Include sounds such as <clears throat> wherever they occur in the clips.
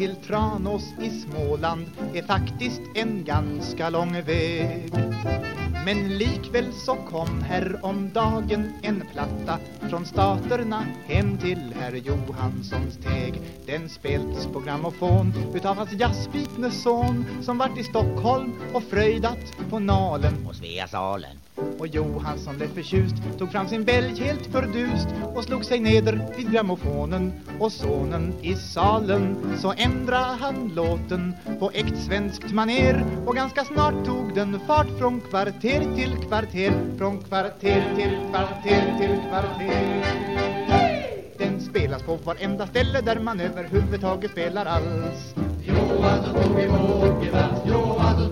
till Tranås i Småland är faktiskt en ganska lång väg. Men likväl så kom här om dagen en platta från staterna hem till herr Johanssons teg. Den spelts på grammofon utav hans jazzbitne son som vart i Stockholm och fröjdat på Nalen och Sveasalen. Och Johansson blev förtjust, tog fram sin bälg helt fördust och slog sig neder vid grammofonen och sonen i salen. Så ändra han låten på äkt svenskt maner och ganska snart tog den fart från kvarter till kvarter från kvarter till kvarter till kvarter. Den spelas på varenda ställe där man överhuvudtaget spelar alls. Johansson boogie-woogie-vals, Johansson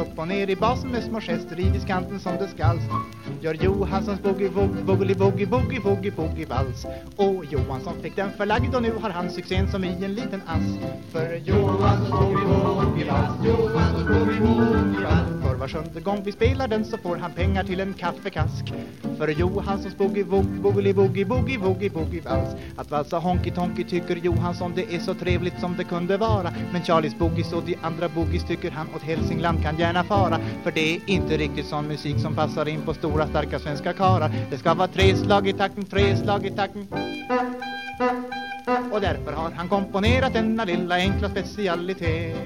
upp och ner i basen med små gester i diskanten som det skalls. Gör Johanssons boogie-woogie, boogie boogie boogie boogie vals. Och Johansson fick den förlagd och nu har han succén som i en liten ass. För Johanssons boogie-woogie-vals, Johanssons boogie-woogie-vals För var sjunde gång vi spelar den så får han pengar till en kaffekask. För Johanssons boogie-woogie, boogie boogie boogie boogie vals. Att valsa honky-tonky tycker Johansson det är så trevligt som det kunde vara. Men Charlies boogies och de andra boogies tycker han åt Hälsingland kan gärna fara För det är inte riktigt sån musik som passar in på stora starka svenska karar. Det ska vara tre slag i takten, tre slag i takten. Och därför har han komponerat denna lilla enkla specialitet.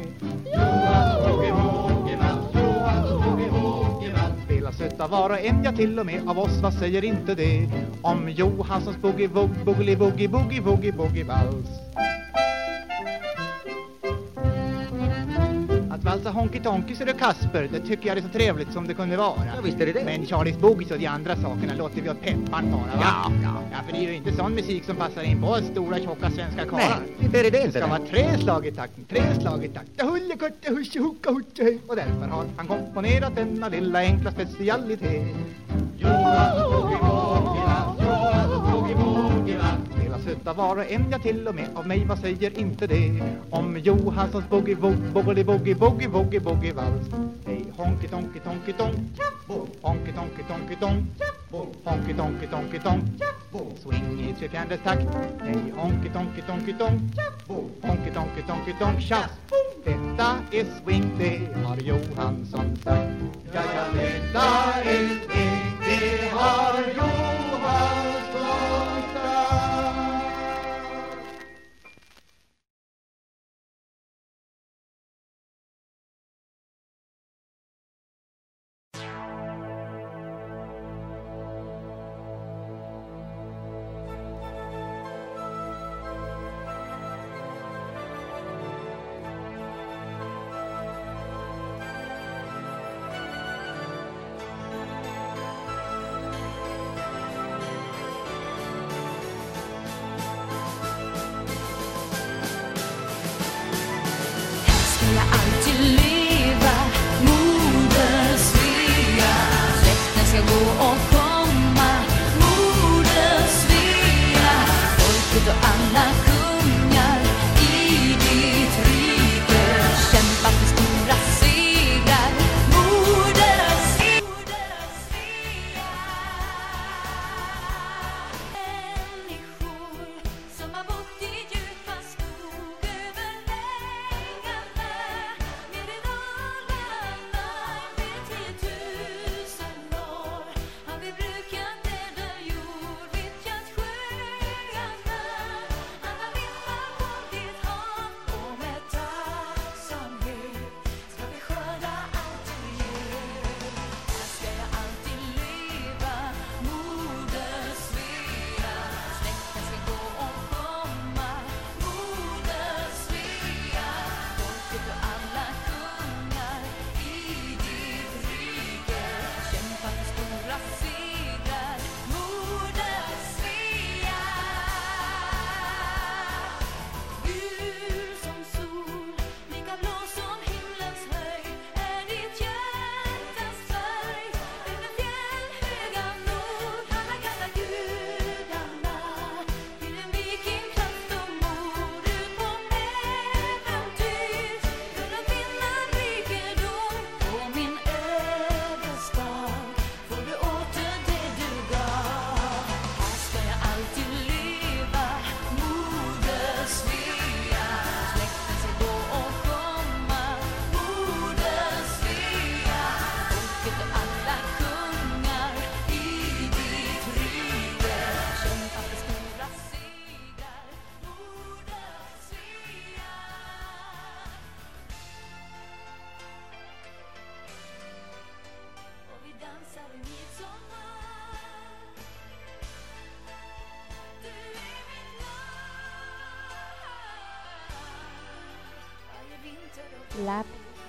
Johanssons boogie-woogie-vals, Johanssons boogie-woogie-vals Spelas utav var och en, ja till och med av oss, vad säger inte det? Om Johanssons boogie-woogie, boogie-boogie, boogie-boogie, boogie-vals Att valsa honky-tonky så det Kasper, det tycker jag är så trevligt som det kunde vara. Ja, visst är det det. Men Charlies Boogies och de andra sakerna låter vi åt pepparn bara, va? Ja, ja. Ja, för det är ju inte sån musik som passar in på oss stora tjocka svenska karlar. Nej, inte är det det Det ska vara tre slag i takten, tre slag i takten. Hulle kutte husse hucka hutte hej. Och därför har han komponerat denna lilla enkla specialitet. Johanssons utav var och en, ja till och med av mig, vad säger inte det? Om Johanssons boogie woogie boogie boogie boogie boogie boogie vals. Hej honky tonky tonky tonk, honky tonky tonky tonk, honky tonky tonky tonk, swing i trefjärdedels takt. Hej honky tonky tonky tonk, honky tonky tonky tonk, tjafs. Detta är swing, det har Johansson sagt. Ja, ja, detta är swing, det har Johansson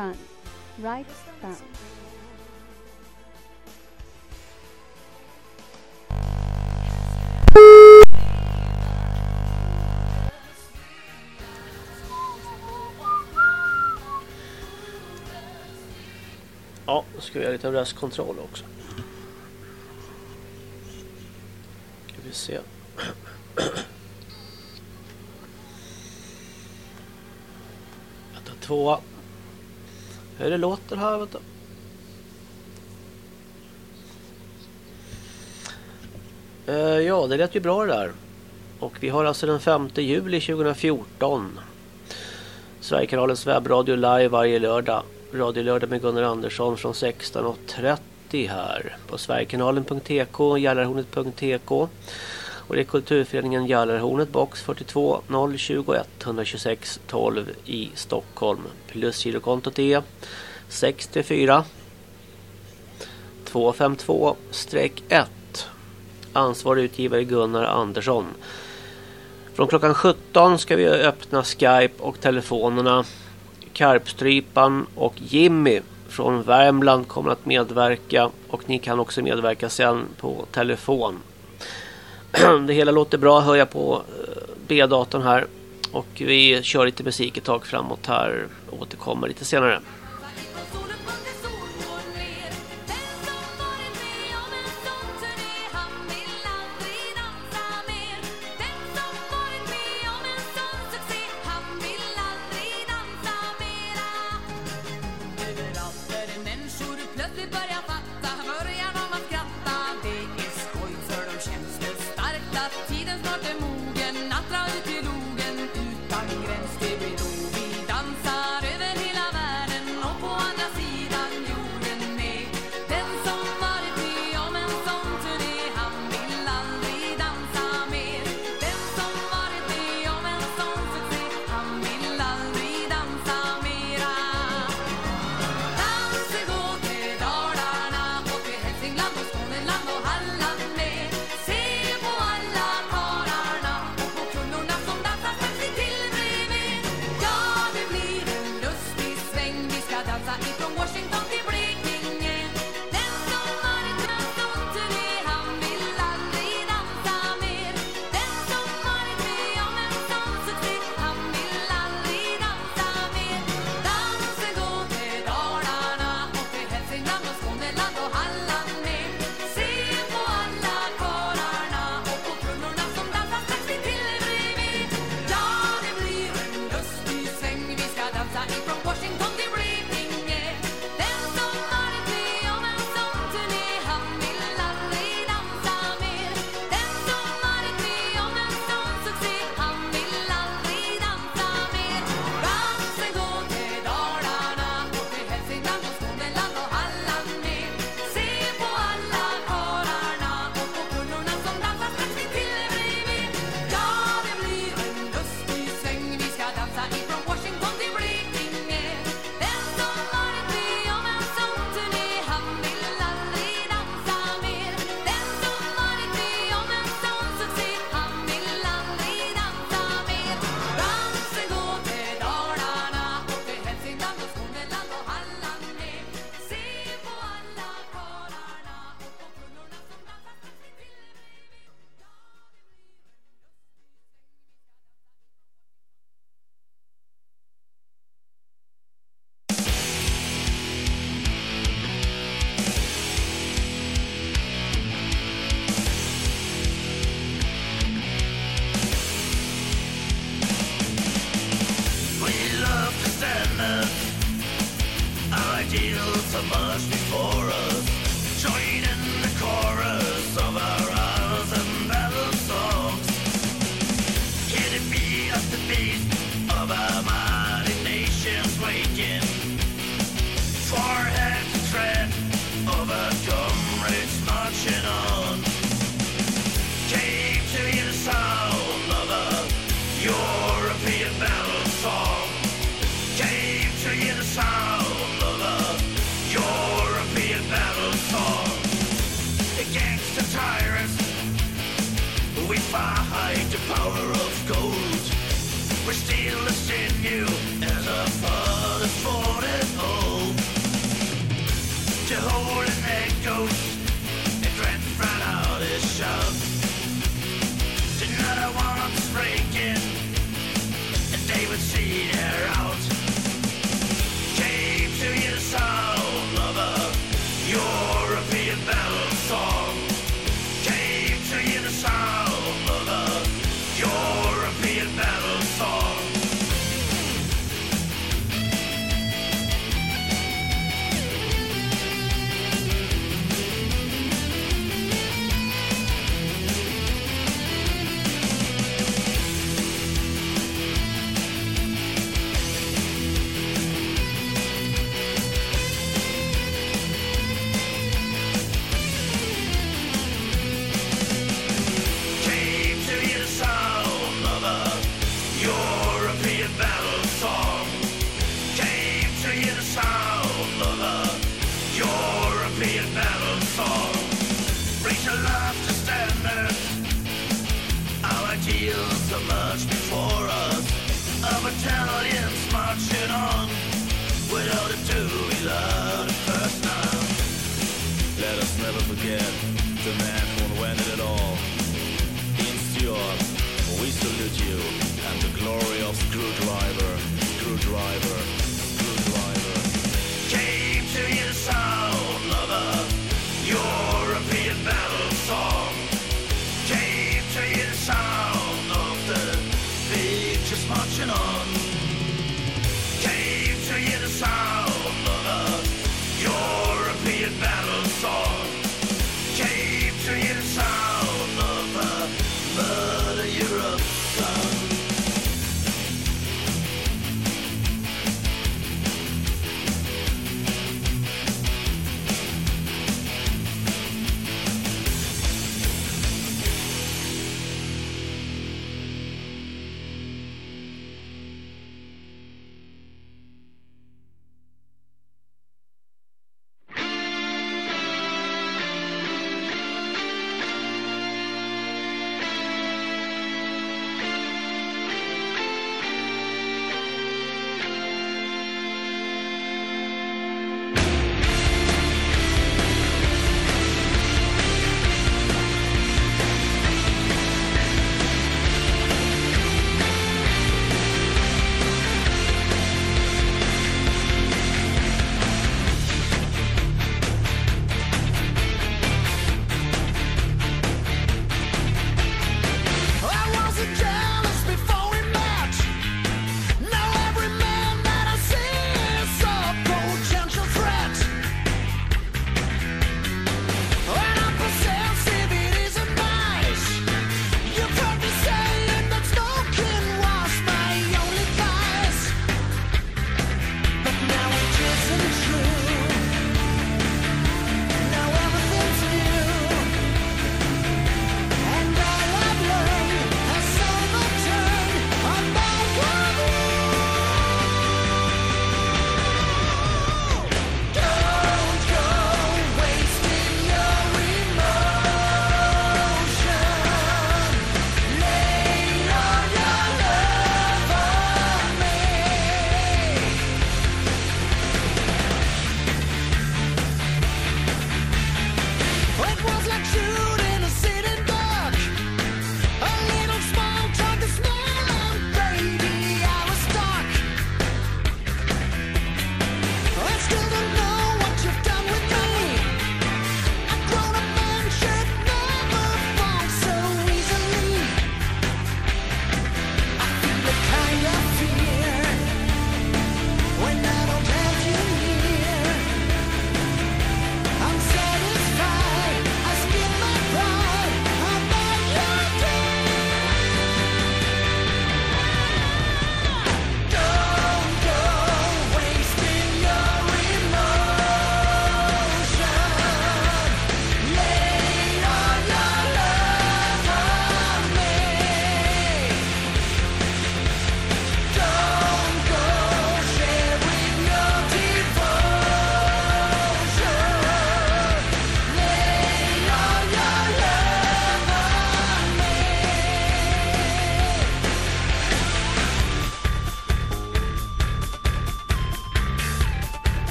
left right front. Ja, då ska vi göra lite röstkontroll också. Ska vi se. Vänta, tvåa. Hur det låter här, vänta. Uh, eh, ja, det lät ju bra det där. Och vi har alltså den 5 juli 2014. Sverigekanalens webbradio live varje lördag. Radio lördag med Gunnar Andersson från 16.30 här på sverigekanalen.tk, jallarhornet.tk och det är Kulturföreningen Jallarhornet box 42 021 126 12 i Stockholm. Plus girokontot är 64 252-1 Ansvarig utgivare Gunnar Andersson. Från klockan 17 ska vi öppna Skype och telefonerna. Karpstrypan och Jimmy från Värmland kommer att medverka och ni kan också medverka sen på telefon. <clears throat> Det hela låter bra hör jag på eh, B-datorn här och vi kör lite musik ett tag framåt här och återkommer lite senare. against the tyrants. We fight the power of gold. We steal the sinew as a foe.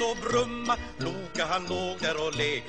Och brumma. Loka han låg där och lek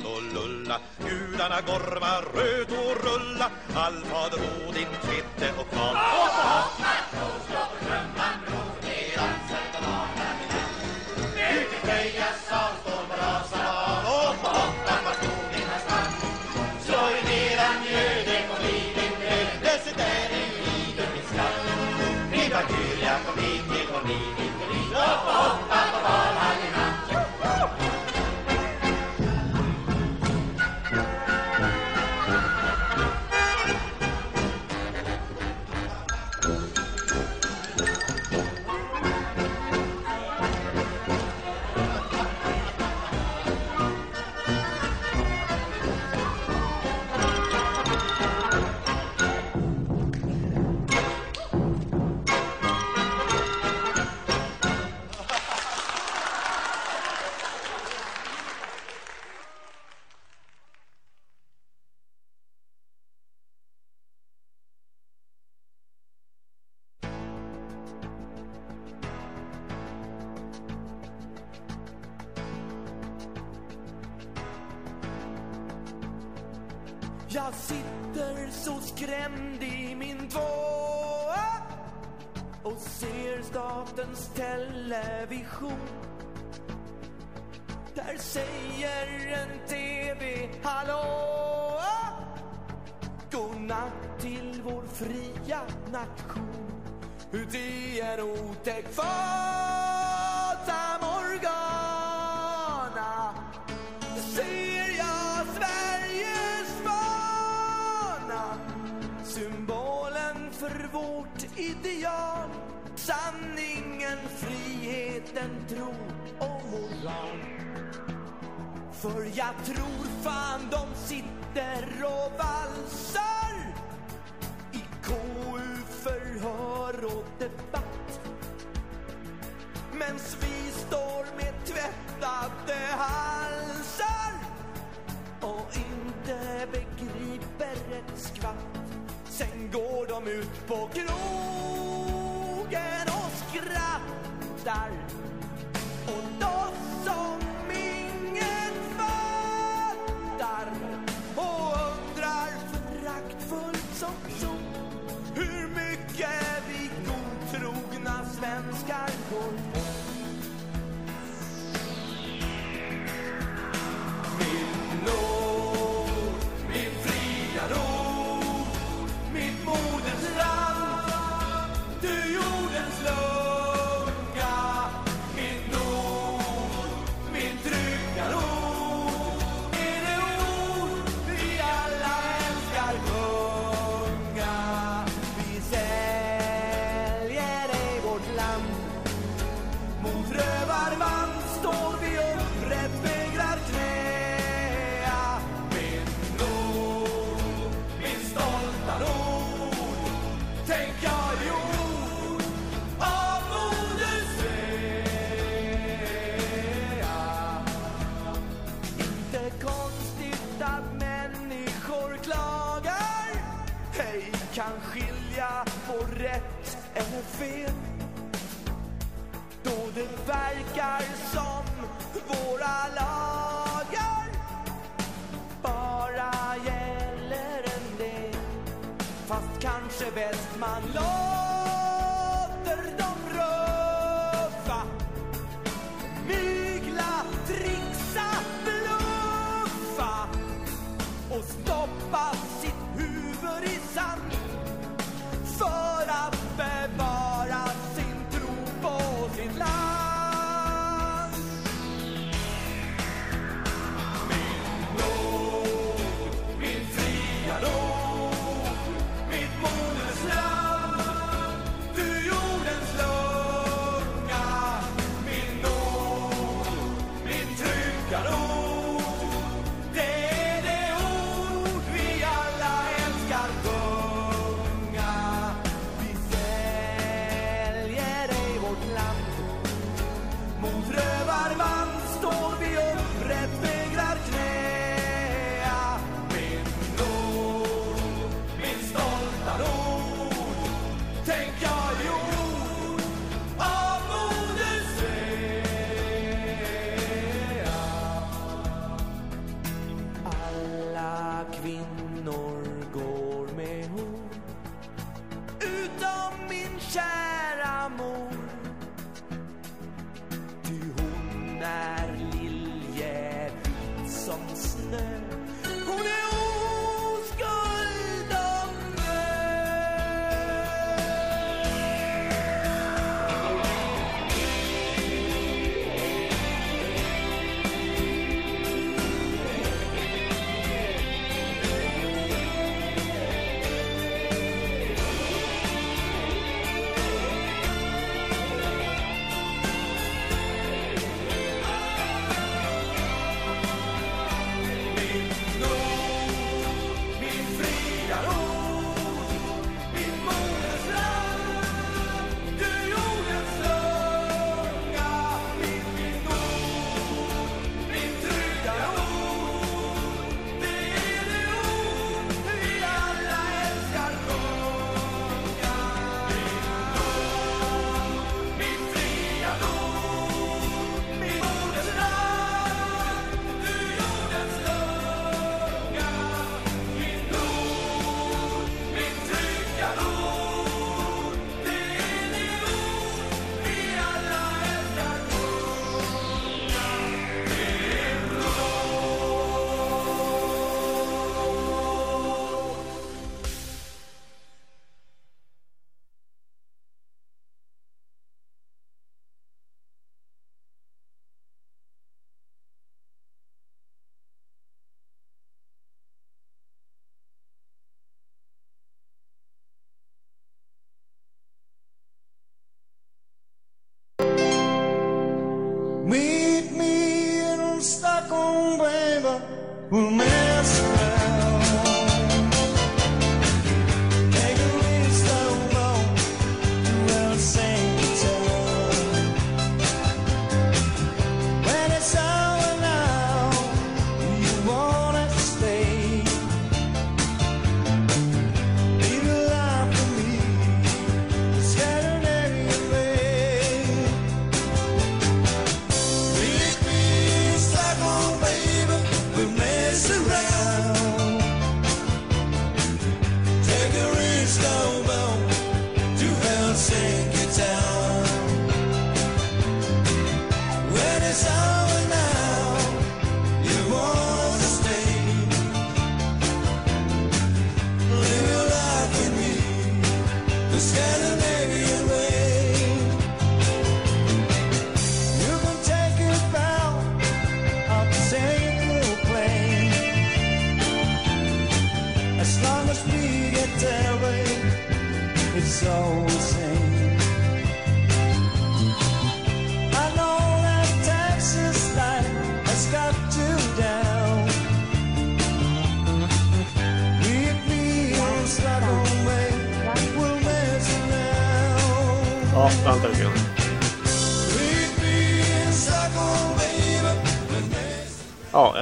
television. Där säger en TV hallå! Godnatt till vår fria nation. Uti en otäck fata För jag tror fan de sitter och valsar I KU-förhör och debatt Mens vi står med tvättade halsar och inte begriper ett skvatt. Sen går de ut på krogen och skrattar åt oss som mycket vi godtrogna svenskar går på. Min nord, verkar som våra lagar bara gäller en del. Fast kanske bäst man lagar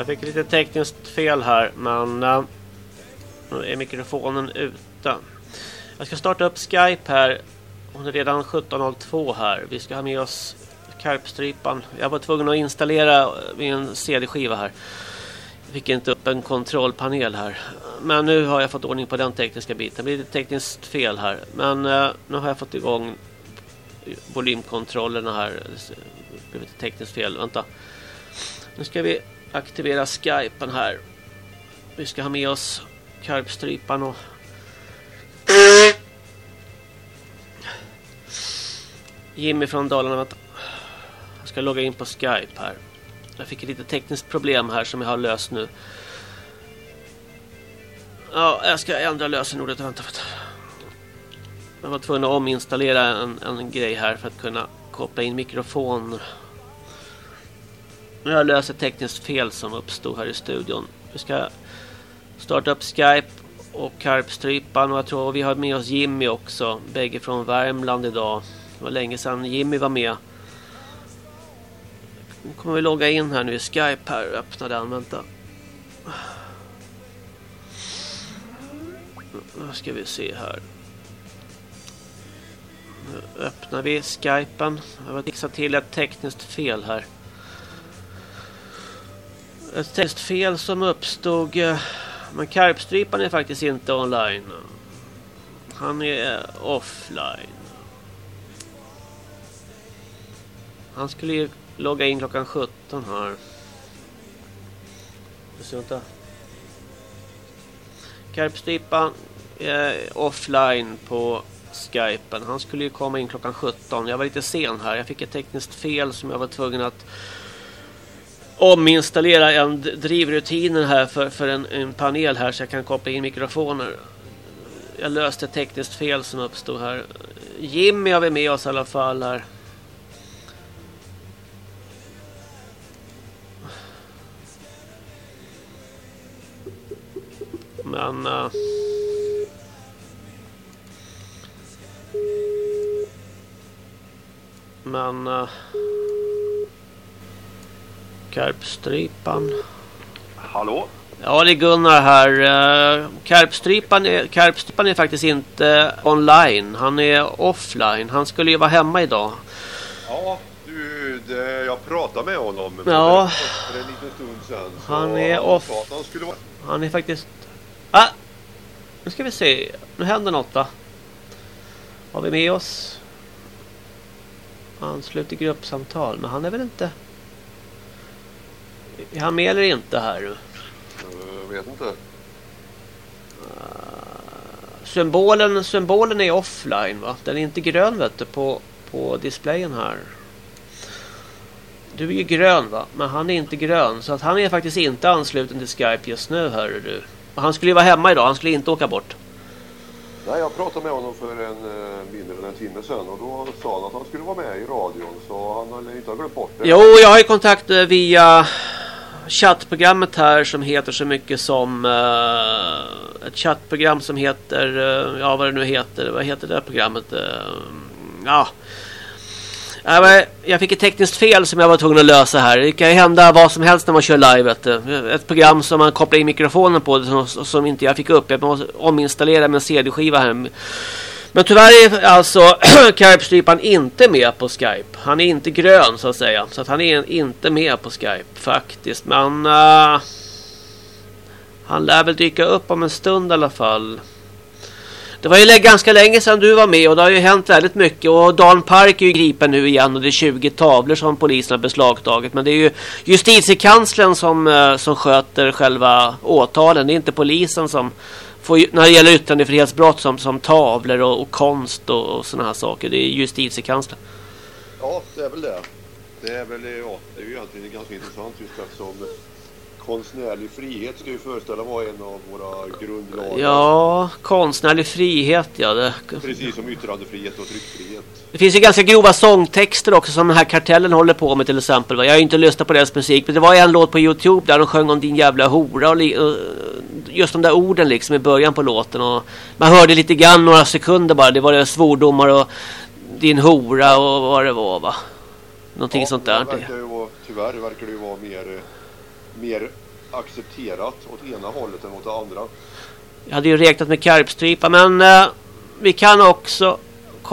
fick lite tekniskt fel här, men eh, nu är mikrofonen ute. Jag ska starta upp Skype här. Hon är redan 17.02 här. Vi ska ha med oss Karpstrypan. Jag var tvungen att installera eh, min CD-skiva här. Jag fick inte upp en kontrollpanel här. Men nu har jag fått ordning på den tekniska biten. Det blir lite tekniskt fel här. Men eh, nu har jag fått igång volymkontrollerna här. Det blev lite tekniskt fel. Vänta. Nu ska vi aktivera Skypen här. Vi ska ha med oss Karpstrypan och Jimmy från Dalarna. Vänta. Jag ska logga in på Skype här. Jag fick ett litet tekniskt problem här som jag har löst nu. Ja, jag ska ändra lösenordet. Vänta. vänta. Jag var tvungen att ominstallera en, en grej här för att kunna koppla in mikrofon. Nu har jag löst ett tekniskt fel som uppstod här i studion. Vi ska starta upp Skype och Karpstrypan och jag tror vi har med oss Jimmy också. Bägge från Värmland idag. Det var länge sedan Jimmy var med. Nu kommer vi logga in här nu i Skype här. och Öppna den, vänta. Nu ska vi se här. Nu öppnar vi Skypen. Jag har fixat till ett tekniskt fel här. Ett tekniskt fel som uppstod. Eh, men Karpstrypan är faktiskt inte online. Han är eh, offline. Han skulle ju logga in klockan 17 här. Vänta. Karpstrypan är offline på Skypen. Han skulle ju komma in klockan 17. Jag var lite sen här. Jag fick ett tekniskt fel som jag var tvungen att ominstallera en drivrutinen här för, för en, en panel här så jag kan koppla in mikrofoner. Jag löste ett tekniskt fel som uppstod här. Jimmy har vi med oss i alla fall här. Men... Uh, men... Uh, Karpstrypan. Hallå? Ja, det är Gunnar här. Uh, Karpstrypan är, Karpstrypan är faktiskt inte online. Han är offline. Han skulle ju vara hemma idag. Ja, du, det, jag pratade med honom Ja. för en liten stund sedan. Han är han off. han skulle vara... Han är faktiskt... Ah! Nu ska vi se. Nu händer något va? Har vi med oss? Anslut till gruppsamtal. Men han är väl inte... Är han med eller inte här? Jag vet inte. Symbolen, symbolen är offline va? Den är inte grön vet du på, på displayen här. Du är ju grön va? Men han är inte grön. Så att han är faktiskt inte ansluten till Skype just nu hör du. Han skulle ju vara hemma idag. Han skulle inte åka bort. Nej, jag pratade med honom för en eh, mindre än en timme sedan och då sa han att han skulle vara med i radion så han har inte glömt bort det. Jo, jag har ju kontakt eh, via chattprogrammet här som heter så mycket som uh, ett chattprogram som heter uh, ja vad det nu heter vad heter det programmet Eh, ja äh, jag fick ett tekniskt fel som jag var tvungen att lösa här. Det kan ju hända vad som helst när man kör live. Vet du. Ett program som man kopplar in mikrofonen på som, som inte jag fick upp. Jag måste ominstallera med en CD-skiva här. Men tyvärr är alltså <clears throat> Karpstrypan inte med på Skype. Han är inte grön så att säga. Så att han är inte med på Skype faktiskt. Men uh, han lär väl dyka upp om en stund i alla fall. Det var ju ganska länge sedan du var med och det har ju hänt väldigt mycket. Och Dan Park är ju gripen nu igen och det är 20 tavlor som polisen har beslagtagit. Men det är ju justitiekanslern som, eh, som sköter själva åtalen. Det är inte polisen som får, när det gäller yttrandefrihetsbrott som, som tavlor och, och konst och, och sådana här saker. Det är justitiekanslern. Ja, det är väl det. Det är väl, ja, det är ju egentligen ganska intressant just eftersom konstnärlig frihet ska ju föreställa vara en av våra grundlagar. Ja, konstnärlig frihet ja. Det, Precis som yttrandefrihet och tryckfrihet. Det finns ju ganska grova sångtexter också som den här kartellen håller på med till exempel. va. Jag har ju inte lyssnat på deras musik men det var en låt på Youtube där de sjöng om din jävla hora och och just de där orden liksom i början på låten och man hörde lite grann några sekunder bara. Det var det svordomar och din hora och vad det var va. Någonting sånt där. Det verkar ju vara, tyvärr verkar det ju vara mer, mer accepterat åt ena hållet än åt det andra. Jag hade ju räknat med karpstrypa men eh, vi kan också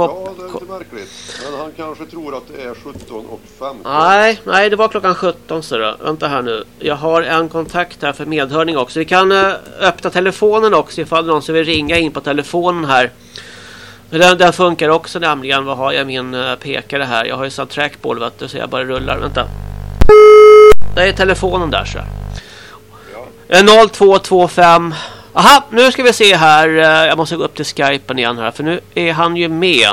Ja, det är lite märkligt. Men han kanske tror att det är 17 och 15. Nej, nej, det var klockan 17 så då. Vänta här nu. Jag har en kontakt här för medhörning också. Vi kan eh, öppna telefonen också ifall någon som vill ringa in på telefonen här. Den, den funkar också nämligen. Vad har jag min uh, pekare här? Jag har ju satt trackball vet du, så jag bara rullar. Vänta. Det är telefonen där så. Ja. 0225. Aha, nu ska vi se här. Eh, Jag måste gå upp till Skypen igen här för nu är han ju med.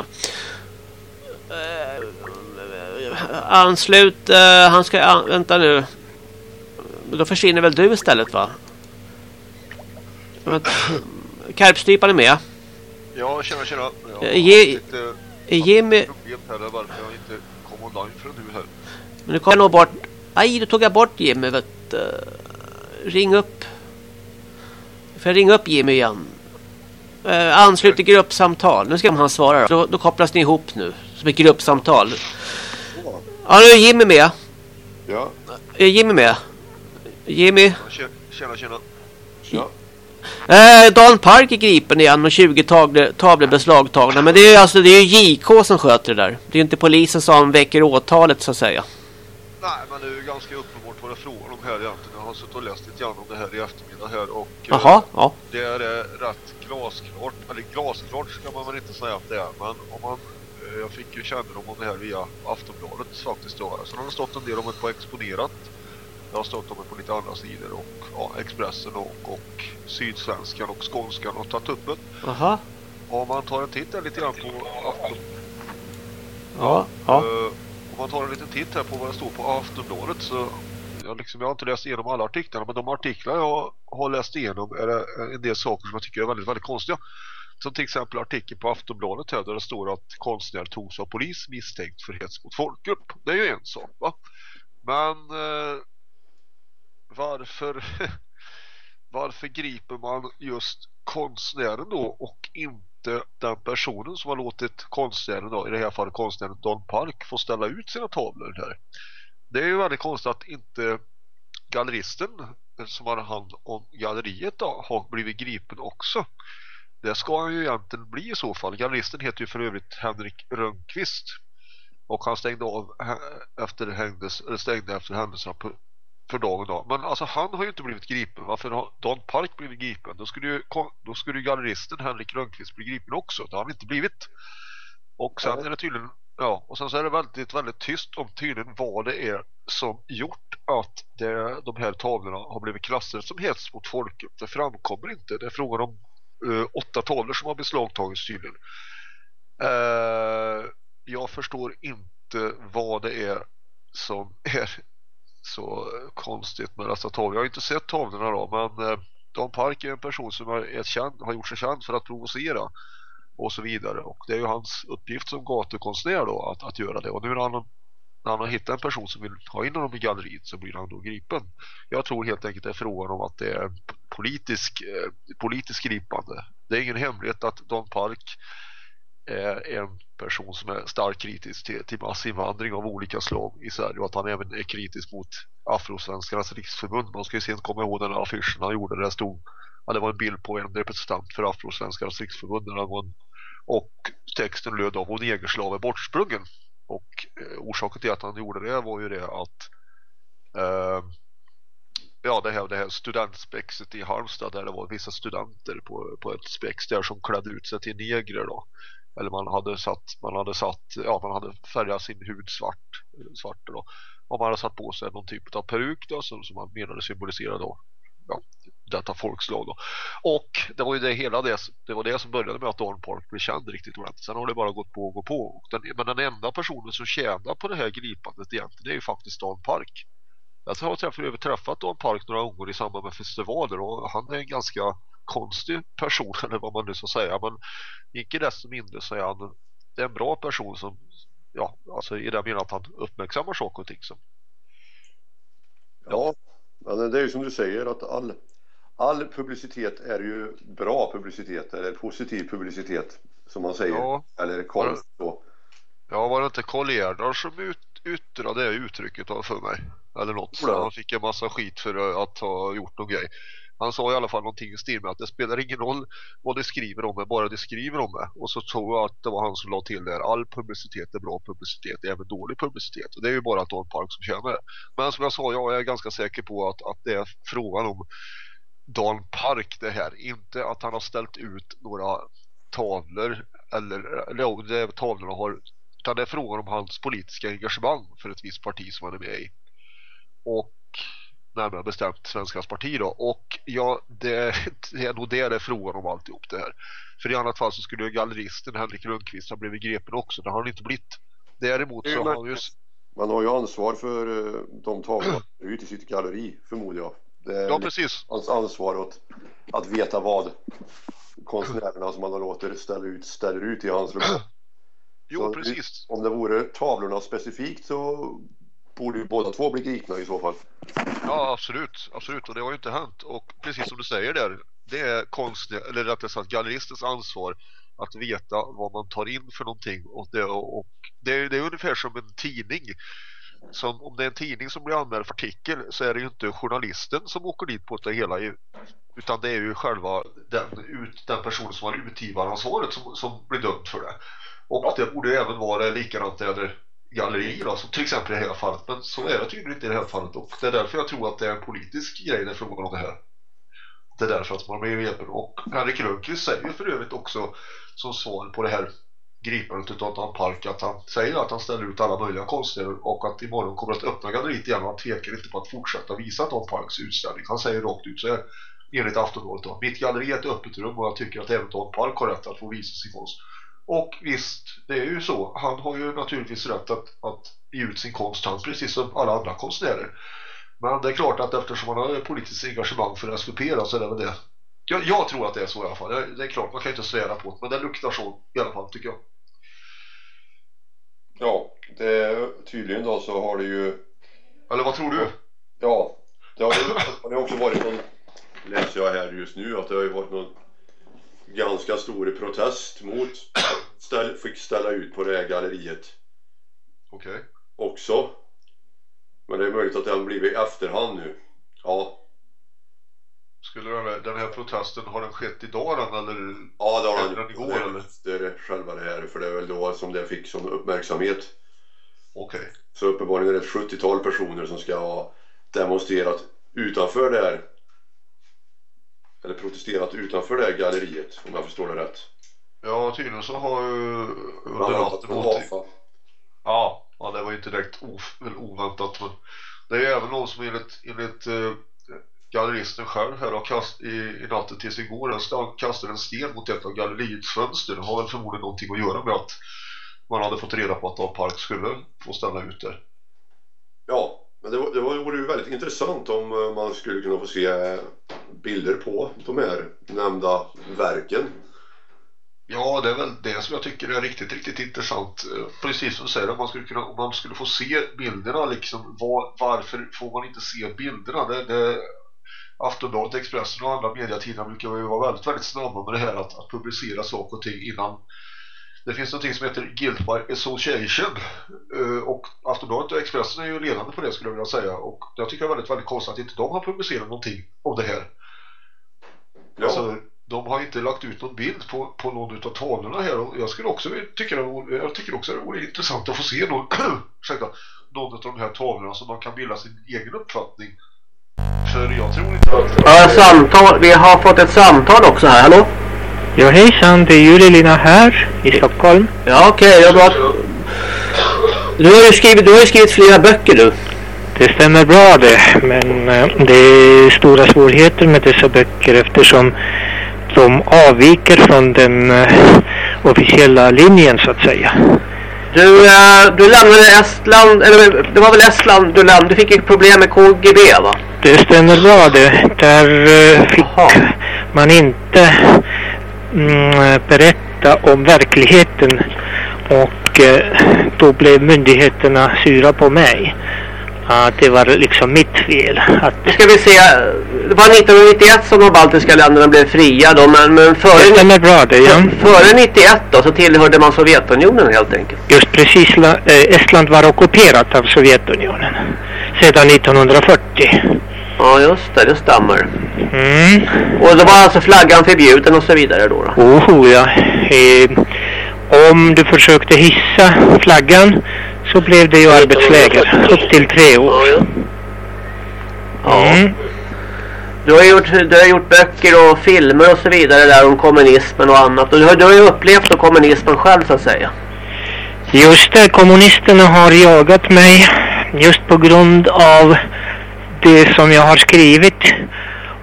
anslut eh, han ska vänta nu då försvinner väl du istället va. Karpstrypan är med Ja, tjena, tjena. Jag Eh, ge- lite Jimmy problem här varför jag inte kom online förrän nu här. men nu kommer jag nog bort aj då tog jag bort Jimmy vet ring upp får jag ringa upp Jimmy igen eh, anslut till gruppsamtal nu ska han svara då. då, då kopplas ni ihop nu som ett gruppsamtal ja nu är Jimmy med Ja, är Jimmy med Jimmy tjena, tjena. Ja. Eh, Dan Park är gripen igen och 20 tavlor, tavlor beslagtagna. Men det är ju alltså det är JK som sköter det där. Det är ju inte polisen som väcker åtalet så att säga. Nej, men det är ju ganska uppenbart vad det är frågan om här egentligen. Suttit och läst lite grann om det här i eftermiddag här och eh, Jaha, ja. det är eh, rätt glasklart, eller glasklart ska man väl inte säga att det är, men om man eh, jag fick ju kännedom om det här via Aftonbladet faktiskt då. Så det har stått en del om det på Exponerat. Jag har stått om det på lite andra sidor och ja, Expressen och, och Sydsvenskan och Skånskan har tagit upp det. Aha. Om man tar en titt där lite grann på Afton... Ja. Ja. Eh, om man tar en liten titt här på vad det står på Aftonbladet så jag, liksom, jag har inte läst igenom alla artiklarna men de artiklar jag har läst igenom är det en del saker som jag tycker är väldigt, väldigt konstiga. Som till exempel artikeln på Aftonbladet här där det står att konstnär togs av polis misstänkt för hets mot folkgrupp. Det är ju en sak va? Men eh, varför <laughs> varför griper man just konstnären då och inte den personen som har låtit konstnären då, i det här fallet konstnären Don Park få ställa ut sina tavlor där. Det är ju väldigt konstigt att inte galleristen eh, som har hand om galleriet då, har blivit gripen också. Det ska han ju egentligen bli i så fall. Galleristen heter ju för övrigt Henrik Rönnqvist. Och han stängde av efter, händes, eller stängde efter händelserna på, för dagen då. Men alltså han har ju inte blivit gripen. Varför har Don Park blivit gripen? Då skulle ju, då skulle ju galleristen Henrik Rönnqvist bli gripen också. Det har han inte blivit. Och sen är det tydligen Ja, och sen så är det väldigt, väldigt tyst om tydligen vad det är som gjort att det, de här tavlorna har blivit klassade som hets mot folket. Det framkommer inte. Det är frågan om uh, åtta tavlor som har beslagtagits tydligen. Uh, jag förstår inte vad det är som är så konstigt med dessa tavlor. Jag har inte sett tavlorna då, men uh, Don Park är en person som är känd, har gjort sig känd för att provocera och så vidare. Och det är ju hans uppgift som gatukonstnär då att, att göra det. Och nu när han, när han har hittat en person som vill ha in honom i galleriet så blir han då gripen. Jag tror helt enkelt det är frågan om att det är en politisk, eh, politisk gripande. Det är ingen hemlighet att Don Park är en person som är starkt kritisk till, till massinvandring av olika slag i Sverige och att han även är kritisk mot Afrosvenskarnas riksförbund. Man ska ju sen komma ihåg den här affischen han gjorde där det stod ja, det var en bild på en representant för Afrosvenskarnas riksförbund och texten löd då hon egerslav är bortsprungen. Och eh, orsaken till att han gjorde det var ju det att eh, ja det här, det här studentspexet i Halmstad där det var vissa studenter på, på ett spex där som klädde ut sig till negrer då. Eller man hade satt man hade satt ja man hade färgat sin hud svart svart då. Och man hade satt på sig någon typ av peruk då som, som man menade symboliserade då. Ja, detta folkslag då. Och det var ju det hela det, det var det som började med att Arn Park blev känd riktigt ordentligt. Sen har det bara gått på och gå på. Och den, men den enda personen som tjänar på det här gripandet egentligen det är ju faktiskt Don Park. Jag har träffat, över träffat Park några gånger i samband med festivaler och han är en ganska konstig person <laughs> eller vad man nu ska säga. Men icke desto mindre så är han det är en bra person som ja, alltså i det menar att han uppmärksammar saker och ting som Ja, men det är ju som du säger att all, all publicitet är ju bra publicitet eller positiv publicitet som man säger. Ja. Eller konst då. Ja, var det inte Collier som ut, yttrade det uttrycket för mig? Eller något. Så han fick en massa skit för att ha gjort någon grej. Han sa i alla fall någonting i stil med att det spelar ingen roll vad de skriver om det, bara de skriver om det. Och så tror jag att det var han som la till där. All publicitet är bra publicitet, även dålig publicitet. Och det är ju bara Don Park som känner det. Men som jag sa, jag är ganska säker på att, att det är frågan om Dan Park det här. Inte att han har ställt ut några tavlor eller, eller det tavlorna har utan det är frågan om hans politiska engagemang för ett visst parti som han är med i. Och närmare bestämt Svenskans parti då. Och ja, det, det är nog det det är frågan om alltihop det här. För i annat fall så skulle ju galleristen Henrik Lundqvist ha blivit grepen också. Det har han inte blivit. Däremot så har han ju... Man har ju ansvar för eh, de tavlorna ut i sitt galleri förmodar jag. Det är Ja, precis. hans ansvar att, att veta vad konstnärerna som man har låtit ställa ut ställer ut i hans lokal. <clears throat> Jo, Så precis. Om det vore tavlorna specifikt så borde ju båda två bli gripna i så fall. Ja, absolut. Absolut. Och det har ju inte hänt. Och precis som du säger där, det är konst, eller rättare sagt galleristens ansvar att veta vad man tar in för någonting. Och det, och det, det är ungefär som en tidning. Som, om det är en tidning som blir anmäld för artikel så är det ju inte journalisten som åker dit på det hela utan det är ju själva den, ut, den person som har utgivaransvaret som, som blir dömd för det. Och det borde även vara likadant gäller galleri då, som till exempel i det här fallet. Men så är det tydligen inte i det här fallet och det är därför jag tror att det är en politisk grej när frågan om det här. Det är därför att man blir hjälpen. Och Henrik Lundqvist säger ju för övrigt också som svar på det här gripandet utav Dan Park att han säger att han ställer ut alla möjliga konstnärer och att imorgon kommer att öppna galleriet igen och han tvekar inte på att fortsätta visa Dan Parks utställning. Han säger rakt ut så här enligt Aftonbladet då. Mitt galleri är ett öppet rum och jag tycker att även Dan Park har rätt att få visa sin konst. Och visst, det är ju så. Han har ju naturligtvis rätt att, att ge ut sin konst, han precis som alla andra konstnärer. Men det är klart att eftersom han har politiskt engagemang för SVP då, så är det väl det. Jag, jag tror att det är så i alla fall. Det, det är klart, man kan ju inte svära på det, men det luktar så i alla fall tycker jag. Ja, det, tydligen då så har det ju... Eller vad tror du? Ja, det har ju det har också varit någon, läser jag här just nu, att det har ju varit någon ganska stor protest mot ställ, fick ställa ut på det här galleriet Okej. också. Men det är möjligt att den blivit i efterhand nu. Ja, Skulle den här, den här protesten, har den skett idag den eller? ja det har den igår eller? efter själva det här. För det är väl då som det fick som uppmärksamhet. Okej. Så uppenbarligen är det ett 70-tal personer som ska ha demonstrerat utanför det här. Eller protesterat utanför det här galleriet om jag förstår det rätt. Ja, tydligen så har ju under natten mot... Ja, ja, det var ju inte direkt of, oväntat men det är ju även någon som enligt, enligt eh, galleristen själv här har kast, i, i natten tills igår stand, kastade en sten mot ett av galleriets fönster. Det har väl förmodligen någonting att göra med att man hade fått reda på att Dan Park skulle få ställa ut där. Ja, men det, var, det vore ju väldigt intressant om eh, man skulle kunna få se bilder på de här nämnda verken. Ja, det är väl det som jag tycker är riktigt, riktigt intressant. Eh, Precis som du säger, om man skulle, kunna, om man skulle få se bilderna, liksom, var, varför får man inte se bilderna? Det, det, Aftonbladet, Expressen och andra mediatidningar brukar ju vara väldigt, väldigt snabba med det här att, att publicera saker och ting innan det finns något som heter Guilt by Association Eh, och Aftonbladet och Expressen är ju ledande på det skulle jag vilja säga och jag tycker det är väldigt, väldigt konstigt att inte de har publicerat någonting om det här. Ja, Alltså, de har inte lagt ut någon bild på, på någon utav tavlorna här och jag skulle också tycka jag tycker också det vore intressant att få se någon, <clears throat> ursäkta, någon av de här tavlorna så man kan bilda sin egen uppfattning. För jag tror inte att... Ja, samtal. Vi har fått ett samtal också här. Hallå? Ja hejsan, det är Julie-Lina här i Stockholm. Ja, okej. jag bra. Du har ju skrivit, du har ju skrivit flera böcker du. Det stämmer bra det, men eh, det är stora svårigheter med dessa böcker eftersom de avviker från den eh, officiella linjen så att säga. Du, eh, du lämnade Estland, eller det var väl Estland du lämnade. Du fick ju problem med KGB va? Det stämmer bra det. Där eh, fick Jaha. man inte mm, berätta om verkligheten och eh, då blev myndigheterna sura på mig. Att det var liksom mitt fel. Att Nu ska vi se. Det var 1991 som de baltiska länderna blev fria då. Men, men det före, stämmer bra det, ja. före 91 då så tillhörde man Sovjetunionen helt enkelt. Just precis, eh, Estland var ockuperat av Sovjetunionen sedan 1940. Ja just det, det stämmer. Mm. Och då var alltså flaggan förbjuden och så vidare då. då. Oho, ja. Eh, om du försökte hissa flaggan så blev det ju arbetsläger upp till tre år. Mm. Du har, gjort, du har gjort böcker och filmer och så vidare där om kommunismen och annat. Och du har, du har ju upplevt kommunismen själv så att säga. Just det, kommunisterna har jagat mig just på grund av det som jag har skrivit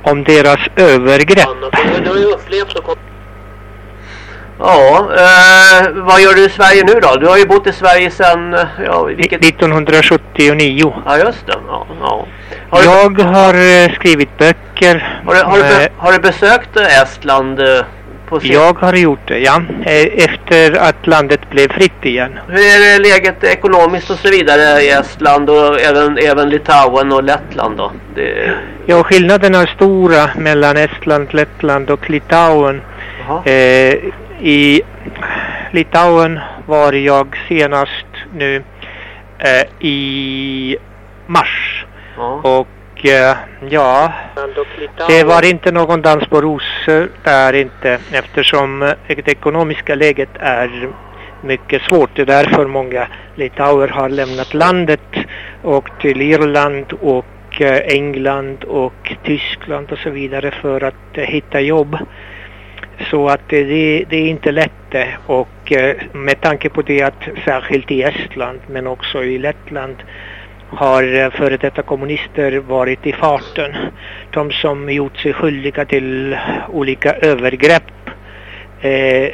om deras övergrepp. Annat. Du, du har ju upplevt och Ja, eh, vad gör du i Sverige nu då? Du har ju bott i Sverige sedan, eh, ja, vilket... 1979. Ja, just det. Ja, ja. Har, du, Jag har eh, skrivit böcker. har, du, har, du, eh, har du besökt Estland. Jag har gjort det, ja. Efter att landet blev fritt igen. Hur är det läget ekonomiskt och så vidare i Estland och även, även Litauen och Lettland då? Det, Ja, skillnaderna är stora mellan Estland, Lettland och Litauen. Eh, I Litauen var jag senast nu eh, i mars. Ja. Och eh, ja, det var inte någon dans på rosor där inte eftersom eh, det ekonomiska läget är mycket svårt. Det är därför många litauer har lämnat landet och till Irland och eh, England och Tyskland och så vidare för att eh, hitta jobb. Så att det, det, det är inte lätt det. Och eh, med tanke på det att särskilt i Estland men också i Lettland har eh, före detta kommunister varit i farten. De som gjort sig skyldiga till olika övergrepp. Eh,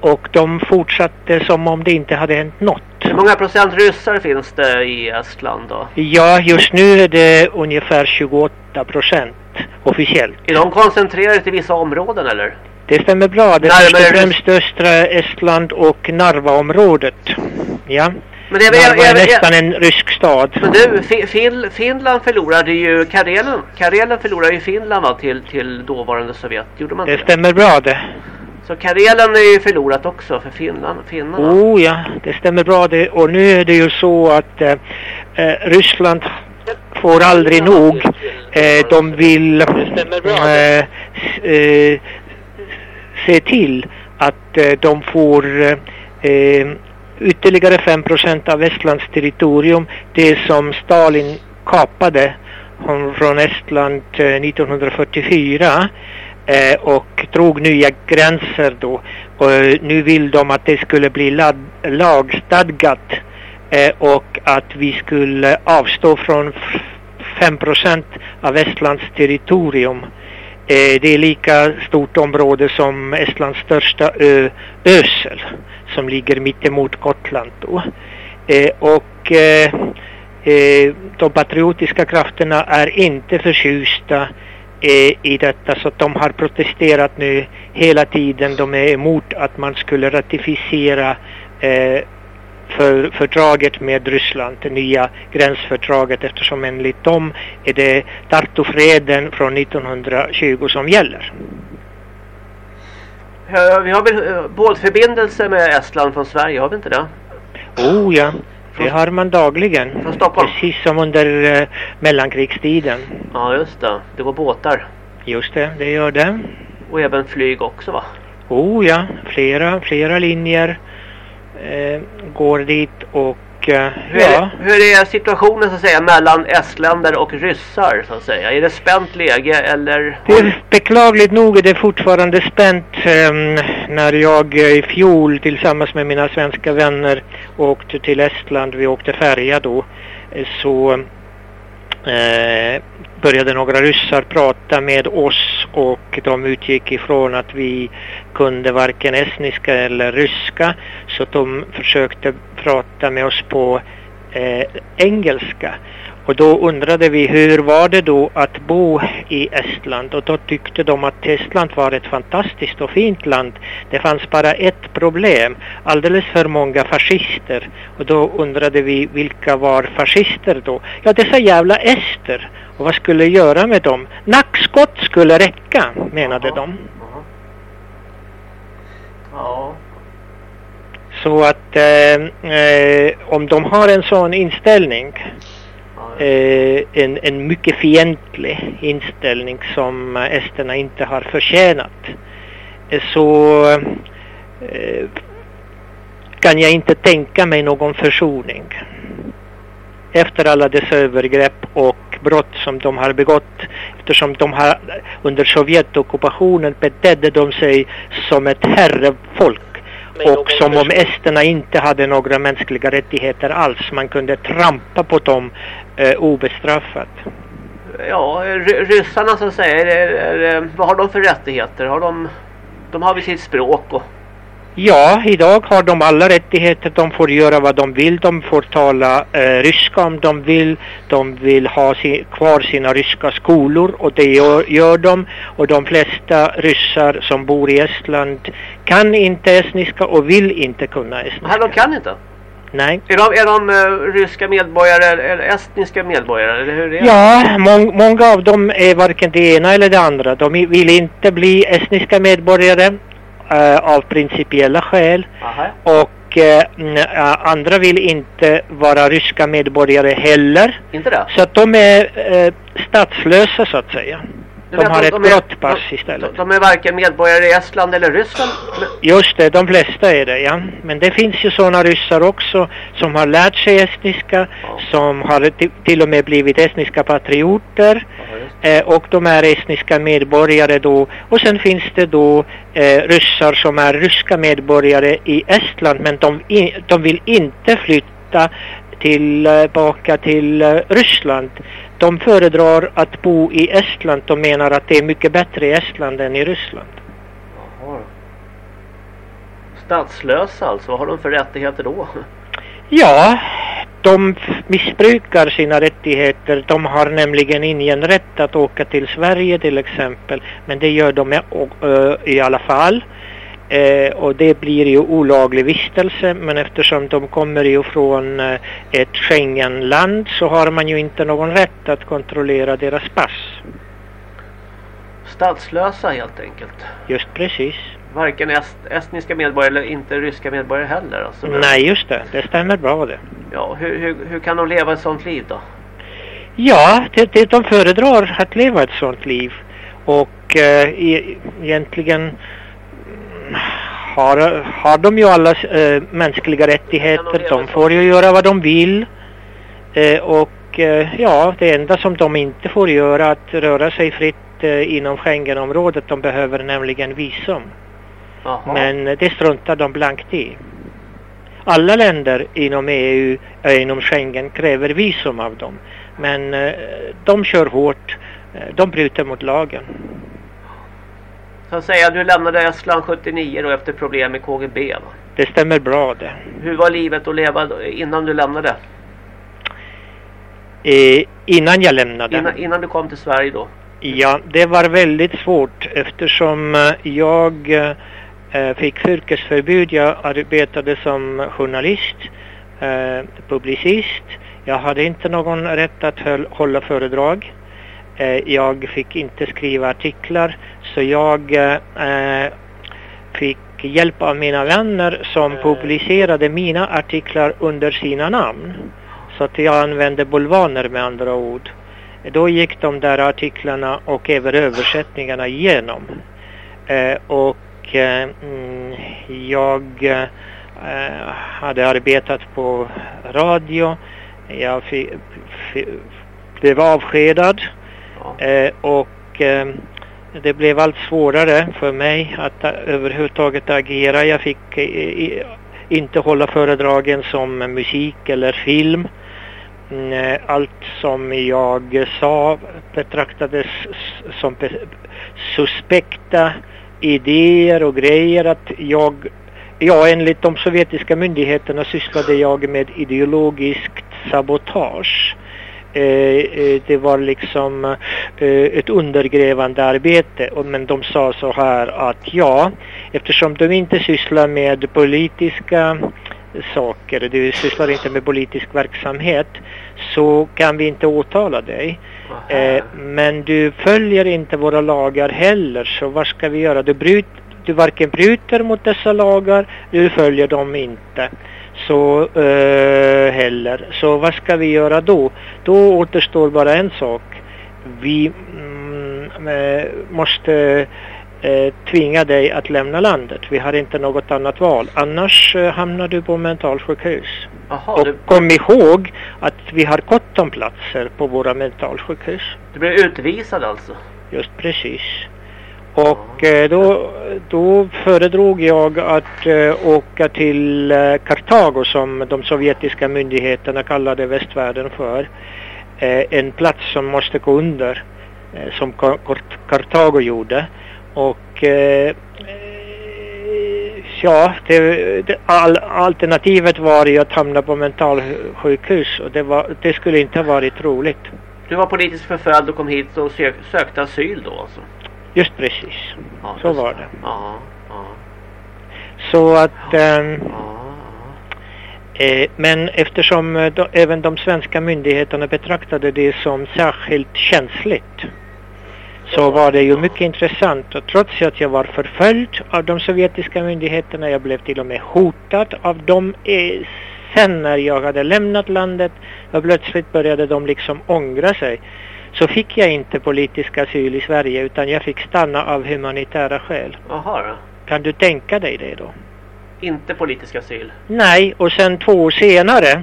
och de fortsatte som om det inte hade hänt något. Hur många procent ryssar finns det i Estland då? Ja, just nu är det ungefär 28 procent officiellt. Är de koncentrerade till vissa områden eller? Det stämmer bra. Det är Nej, främst östra Estland och Narva-området. Ja. Men det Narva är nästan en rysk stad. Men du, Fi- fin, Finland förlorade ju Karelen. Karelen förlorade ju Finland va, till, till dåvarande Sovjet. Gjorde man Det inte stämmer bra det. Så Karelen är ju förlorat också för Finland. Finnarna. Oh ja, det stämmer bra det. Och nu är det ju så att eh, eh, Ryssland får aldrig nog. Eh, de vill eh, s- eh, se till att eh, de får eh, eh ytterligare 5% av Estlands territorium. Det som Stalin kapade från- Estland eh, 1944 eh, och drog nya gränser då. Och nu vill de att det skulle bli lagstadgat och att vi skulle avstå från 5 av Estlands territorium. Eh, det är lika stort område som Estlands största ö, Ösel, som ligger mittemot Gotland då. Eh, och eh, eh, de patriotiska krafterna är inte förtjusta eh, i detta så att de har protesterat nu hela tiden. De är emot att man skulle ratificera eh, för, fördraget med Ryssland, det nya gränsfördraget eftersom enligt dem är det Tartufreden från 1920 som gäller. Vi har väl eh, båtförbindelse med Estland från Sverige, har vi inte det? Oh ja, det har man dagligen. Från Stockholm? Precis som under eh, mellankrigstiden. Ja, just det. Det går båtar. Just det, det gör det. Och även flyg också va? Oh ja, flera, flera linjer eh, går dit och eh, Hur, ja. är, hur är situationen så att säga mellan estländer och ryssar så att säga? Är det spänt läge eller? Det är beklagligt nog är det fortfarande spänt ehm, när jag eh, i fjol tillsammans med mina svenska vänner åkte till Estland. Vi åkte färja då. eh, Så eh, började några ryssar prata med oss och de utgick ifrån att vi kunde varken estniska eller ryska. Så de försökte prata med oss på eh, engelska. Och då undrade vi hur var det då att bo i Estland och då tyckte de att Estland var ett fantastiskt och fint land. Det fanns bara ett problem, alldeles för många fascister. Och då undrade vi vilka var fascister då? Ja, dessa jävla ester. Och vad skulle jag göra med dem? Nackskott skulle räcka, menade de. Ja. Så att eh, eh, om de har en sån inställning, eh, en, en mycket fientlig inställning som esterna inte har förtjänat, eh, så eh, kan jag inte tänka mig någon försoning. Efter alla dessa övergrepp och brott som de har begått eftersom de har under Sovjetockupationen betedde de sig som ett herrefolk och som om esterna inte hade några mänskliga rättigheter alls. Man kunde trampa på dem eh, obestraffat. Ja, ry- ryssarna så att säga, är, är, vad har de för rättigheter? Har de, de har väl sitt språk och Ja, idag har de alla rättigheter. De får göra vad de vill. De får tala eh, ryska om de vill. De vill ha si kvar sina ryska skolor och det gör, gör de. Och de flesta ryssar som bor i Estland kan inte estniska och vill inte kunna estniska. Nej, de kan inte. Nej. Är de, är de eh, ryska medborgare eller estniska medborgare? Eller hur är det? Ja, mång, många av dem är varken det ena eller det andra. De vill inte bli estniska medborgare av principiella skäl. Aha. Och eh, mm, eh, andra vill inte vara ryska medborgare heller. Inte det? Så att de är eh, statslösa så att säga. De har ett är- blått pass istället. De, de är varken medborgare i Estland eller Ryssland. Just det, de flesta är det, ja. Men det finns ju sådana ryssar också som har lärt sig estniska, som har ti- till och med blivit estniska patrioter. Eh, och de är estniska medborgare då. Och sen finns det då eh, ryssar som är ryska medborgare i Estland men de, i, de vill inte flytta tillbaka till eh, Ryssland. De föredrar att bo i Estland. De menar att det är mycket bättre i Estland än i Ryssland. Jaha. Statslösa alltså, vad har de för rättigheter då? Ja, de missbrukar sina rättigheter. De har nämligen ingen rätt att åka till Sverige till exempel. Men det gör de i alla fall. Eh, och det blir ju olaglig vistelse. Men eftersom de kommer ju från eh, ett Schengenland så har man ju inte någon rätt att kontrollera deras pass. Statslösa helt enkelt. Just precis. Varken est, estniska medborgare eller inte ryska medborgare heller. Alltså, Nej, just det. Det stämmer bra det. Ja, hur, hur, hur kan de leva ett sånt liv då? Ja, det, det, de föredrar att leva ett sådant liv. Och eh, e, egentligen har, har de ju alla eh, mänskliga rättigheter. De får ju göra vad de vill. Eh, och eh, ja, det enda som de inte får göra är att röra sig fritt inom Schengenområdet. De behöver nämligen visum. Jaha. Men det struntar de blankt i. Alla länder inom EU, äh, inom Schengen kräver visum av dem. Men de kör hårt. De bryter mot lagen. Så att säga, du lämnade Estland 79 då efter problem med KGB va? Det stämmer bra det. Hur var livet att leva innan du lämnade? Eh, innan jag lämnade. Innan, innan du kom till Sverige då? Ja, det var väldigt svårt eftersom eh, jag eh, fick yrkesförbud. Jag arbetade som journalist, eh, publicist. Jag hade inte någon rätt att hålla föredrag. Eh, jag fick inte skriva artiklar. Så jag eh, fick hjälp av mina vänner som publicerade mina artiklar under sina namn. Så att jag använde bulvaner med andra ord. Då gick de där artiklarna och även översättningarna igenom. Eh, och eh, mm, jag eh, hade arbetat på radio. Jag blev avskedad. Eh, och eh, det blev allt svårare för mig att överhuvudtaget agera. Jag fick eh, inte hålla föredragen som musik eller film. Mm, eh, allt som jag sa betraktades som suspekta idéer och grejer att jag Ja, enligt de sovjetiska myndigheterna sysslade jag med ideologiskt sabotage. Eh, eh, det var liksom eh, ett undergrävande arbete. Och- Men de sa så här att ja, eftersom de inte sysslar med politiska saker, du sysslar inte med politisk verksamhet, så kan vi inte åtala dig. Eh, men du följer inte våra lagar heller, så vad ska vi göra? Du, bryt, du varken bryter mot dessa lagar, du följer dem inte. Så eh, heller. Så vad ska vi göra då? Då återstår bara en sak. Vi mm, eh, måste eh, tvinga dig att lämna landet. Vi har inte något annat val. Annars eh, hamnar du på mentalsjukhus. Jaha, Och du, kom ihåg att vi har gott om platser på våra mentalsjukhus. du blev utvisad alltså? Just precis. Och eh, då, då föredrog jag att eh, åka till eh, Kartago som de sovjetiska myndigheterna kallade västvärlden för. En plats som måste gå under som Kartago gjorde. Och ja, det, det, all, alternativet var ju att hamna på mentalsjukhus och det, var, det skulle inte ha varit roligt. Du var politiskt förföljd och kom hit och sök, sökte asyl då alltså? Just precis. Ja, Så var det. Ja, ja. Så att ehm, eh, men eftersom eh, då, även de svenska myndigheterna betraktade det som särskilt känsligt så var det ju mycket intressant och trots att jag var förföljd av de sovjetiska myndigheterna, jag blev till och med hotad av dem eh, sen när jag hade lämnat landet och plötsligt började de liksom ångra sig. Så fick jag inte politisk asyl i Sverige utan jag fick stanna av humanitära skäl. Jaha då. Kan du tänka dig det då? Inte politisk asyl. Nej, och sen två år senare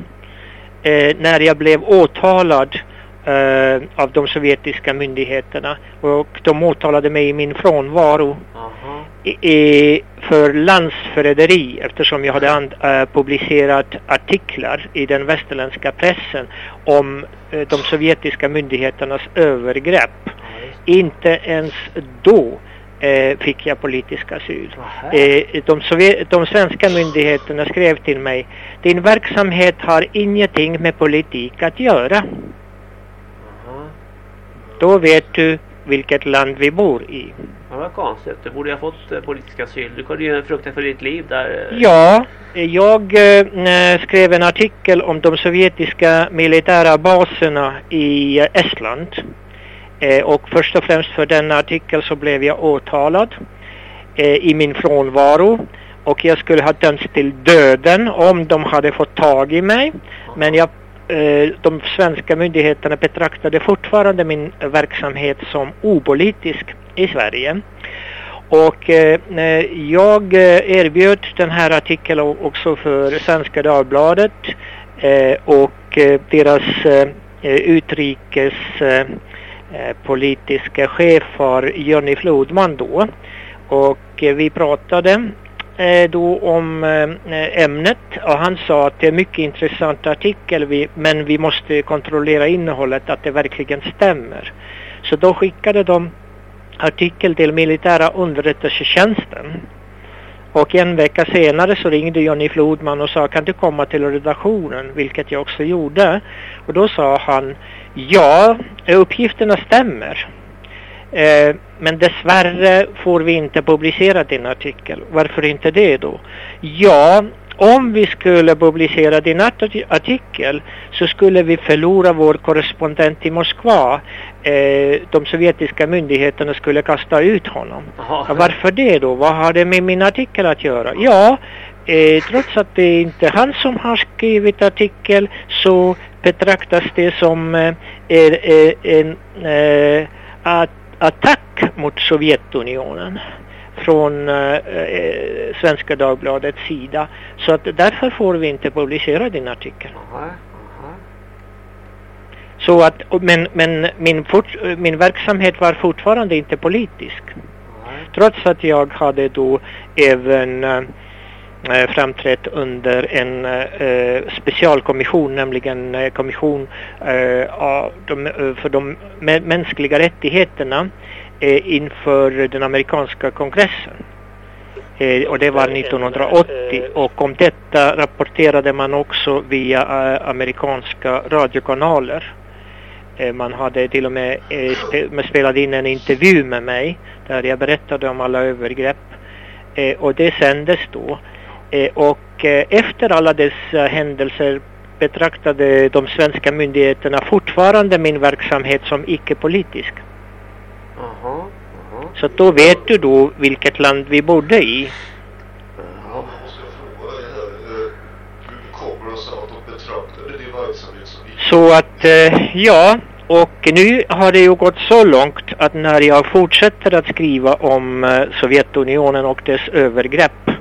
eh, när jag blev åtalad eh, av de sovjetiska myndigheterna och de åtalade mig i min frånvaro Jaha. I, för landsförräderi eftersom jag hade and, eh, publicerat artiklar i den västerländska pressen om eh, de sovjetiska myndigheternas övergrepp. Inte ens då eh, fick jag politisk asyl. De, de svenska myndigheterna skrev till mig din verksamhet har ingenting med politik att göra. Då vet du vilket land vi bor i. Ja, vad konstigt. Du borde ha fått eh, politisk asyl. Du kunde ju frukta för ditt liv där. eh. Ja, jag eh, skrev en artikel om de sovjetiska militära baserna i eh, Estland. Eh, och först och främst för den artikel så blev jag åtalad eh, i min frånvaro. Och jag skulle ha dömts till döden om de hade fått tag i mig. Men jag, eh, Eh, de svenska myndigheterna betraktade fortfarande min verksamhet som opolitisk i Sverige. Och eh, eh jag eh, erbjöd den här artikeln också för Svenska Dagbladet eh, och deras eh, eh, chef var Johnny Flodman då. Och eh, vi pratade Eh, då om eh, ämnet och han sa att det är mycket intressant artikel men vi måste kontrollera innehållet att det verkligen stämmer. Så då skickade de artikel till militära underrättelsetjänsten. Och en vecka senare så ringde Johnny Flodman och sa kan du komma till redaktionen, vilket jag också gjorde. Och då sa han ja, uppgifterna stämmer. Eh, men dessvärre får vi inte publicera din artikel. Varför inte det då? Ja, om vi skulle publicera din arti- artikel så skulle vi förlora vår korrespondent i Moskva. Eh, de sovjetiska myndigheterna skulle kasta ut honom. Ja, varför det då? Vad har det med min artikel att göra? Ja, eh, trots att det inte är han som har skrivit artikel så betraktas det som eh, en eh, att, attack mot Sovjetunionen från eh, eh, Svenska Dagbladets sida. Så att därför får vi inte publicera din artikel. Så att, men, men min, fort, min verksamhet var fortfarande inte politisk. Trots att jag hade då även eh, framträtt under en eh, specialkommission, nämligen eh, kommission eh, eh, för de mä- mänskliga rättigheterna eh, inför den amerikanska kongressen. Eh, och det var 1980 och om detta rapporterade man också via eh, amerikanska radiokanaler. Eh, Man hade till och med eh, spe, man spelade in en intervju med mig där jag berättade om alla övergrepp. Eh, och det sändes då. Eh, och eh, efter alla dessa händelser betraktade de svenska myndigheterna fortfarande min verksamhet som icke-politisk. Jaha, jaha. Så då vet du då vilket land vi bodde i. Ja. eh, Så att, eh, ja, och nu har det ju gått så långt att när jag fortsätter att skriva om eh, Sovjetunionen och dess övergrepp,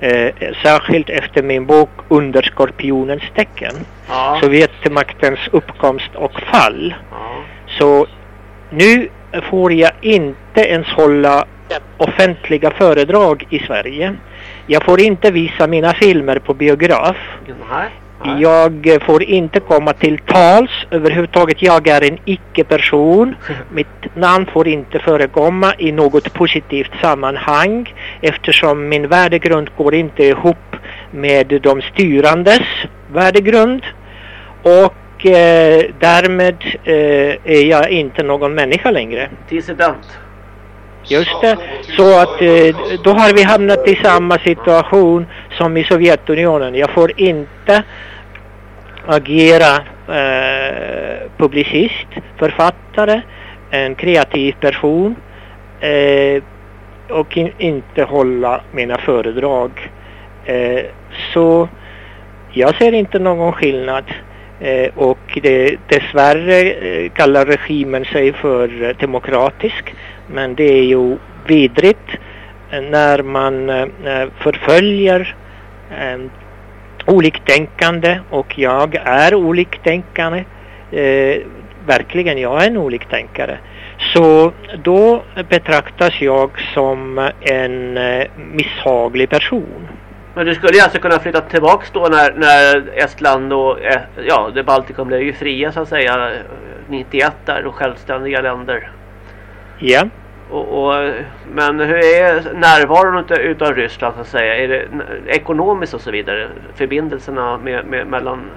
eh, särskilt efter min bok Under skorpionens tecken, Ja. Sovjetmaktens uppkomst och fall, ja. så nu får jag inte ens hålla offentliga föredrag i Sverige. Jag får inte visa mina filmer på biograf. Nej. Nej. Jag får inte komma till tals överhuvudtaget. Jag är en icke-person. <laughs> Mitt namn får inte förekomma i något positivt sammanhang eftersom min värdegrund går inte ihop med de styrandes värdegrund. Och eh, därmed eh, är jag inte någon människa längre. Dissident. Just det. Så att eh, då har vi hamnat i samma situation som i Sovjetunionen. Jag får inte agera eh, publicist, författare, en kreativ person eh, och in, inte hålla mina föredrag. Eh, så jag ser inte någon skillnad. Eh, och det, dessvärre eh, kallar regimen sig för eh, demokratisk. Men det är ju vidrigt eh, när man eh, förföljer oliktänkande och jag är oliktänkande. Eh, verkligen, jag är en oliktänkare. Så då betraktas jag som en misshaglig person. Men du skulle ju alltså kunna flytta tillbaks då när, när Estland och eh, ja, det Baltikum blev ju fria så att säga 91 där och självständiga länder. Ja. Och, och, men hur är närvaron utav, utav Ryssland så att säga? Är det ekonomiskt och så vidare? Förbindelserna med, med, mellan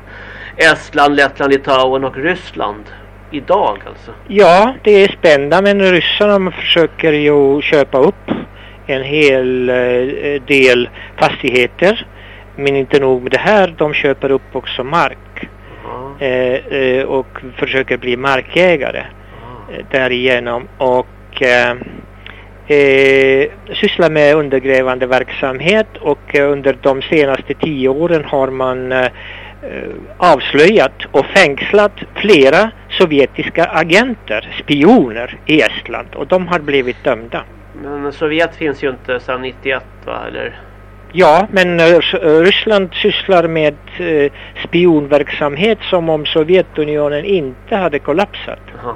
Estland, Lettland, Litauen och Ryssland idag alltså? Ja, det är spännande men ryssarna försöker ju köpa upp en hel eh, del fastigheter. Men inte nog med det här, de köper upp också mark. Eh, och försöker bli markägare eh, därigenom. Och eh, sysslar med undergrävande verksamhet och under de senaste tio åren har man avslöjat och fängslat flera sovjetiska agenter, spioner i Estland och de har blivit dömda. Men Sovjet finns ju inte sedan 91 va? Eller? Ja, men eh, eh, Ryssland sysslar med eh, spionverksamhet som om Sovjetunionen inte hade kollapsat. Ja.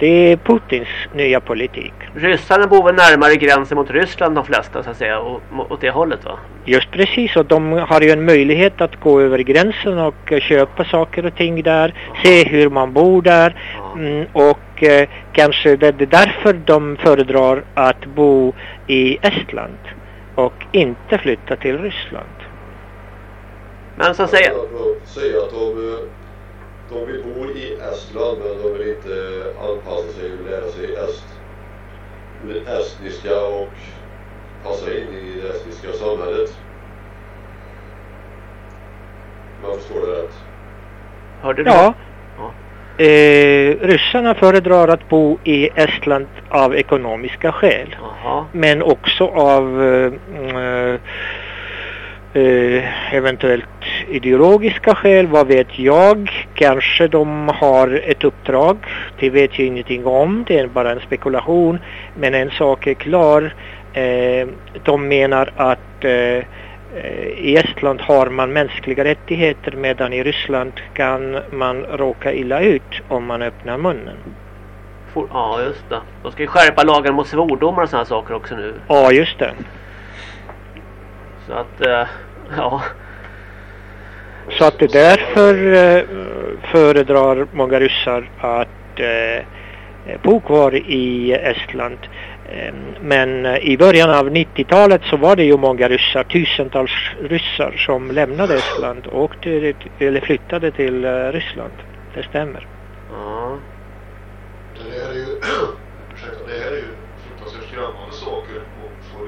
Det är Putins nya politik. Ryssarna bor väl närmare gränsen mot Ryssland de flesta så att säga och, åt det hållet va? Just precis, och de har ju en möjlighet att gå över gränsen och eh, köpa saker och ting där, se hur man bor där mm, och eh, kanske det är därför de föredrar att bo i Estland och inte flytta till Ryssland. Men så att säga, Säga att de, eh, vill bo i Estland men de vill inte anpassa sig och lära sig est, estniska och passa in i det estniska samhället. Man förstår det rätt. hörde du? Ja. Ja. Eh, ryssarna föredrar att bo i Estland av ekonomiska skäl. Jaha. Men också av eh, mm, eh, eventuellt ideologiska skäl, vad vet jag. Kanske de har ett uppdrag, det vet jag ingenting om, det är bara en spekulation. Men en sak är klar, eh, de menar att eh, i Estland har man mänskliga rättigheter medan i Ryssland kan man råka illa ut om man öppnar munnen. Ja just det. De ska ju skärpa lagen mot svordomar och sådana saker också nu. Ja, just det. Så att, eh, ja. Så att det därför eh, föredrar många ryssar att eh, bo kvar i Estland. Eh, Men i början av 90-talet så var det ju många ryssar, tusentals ryssar som lämnade Estland och åkte, eller flyttade till Ryssland. Det stämmer. ja. Det här är ju, <clears throat> ursäkta, det här är ju fruktansvärt skrämmande saker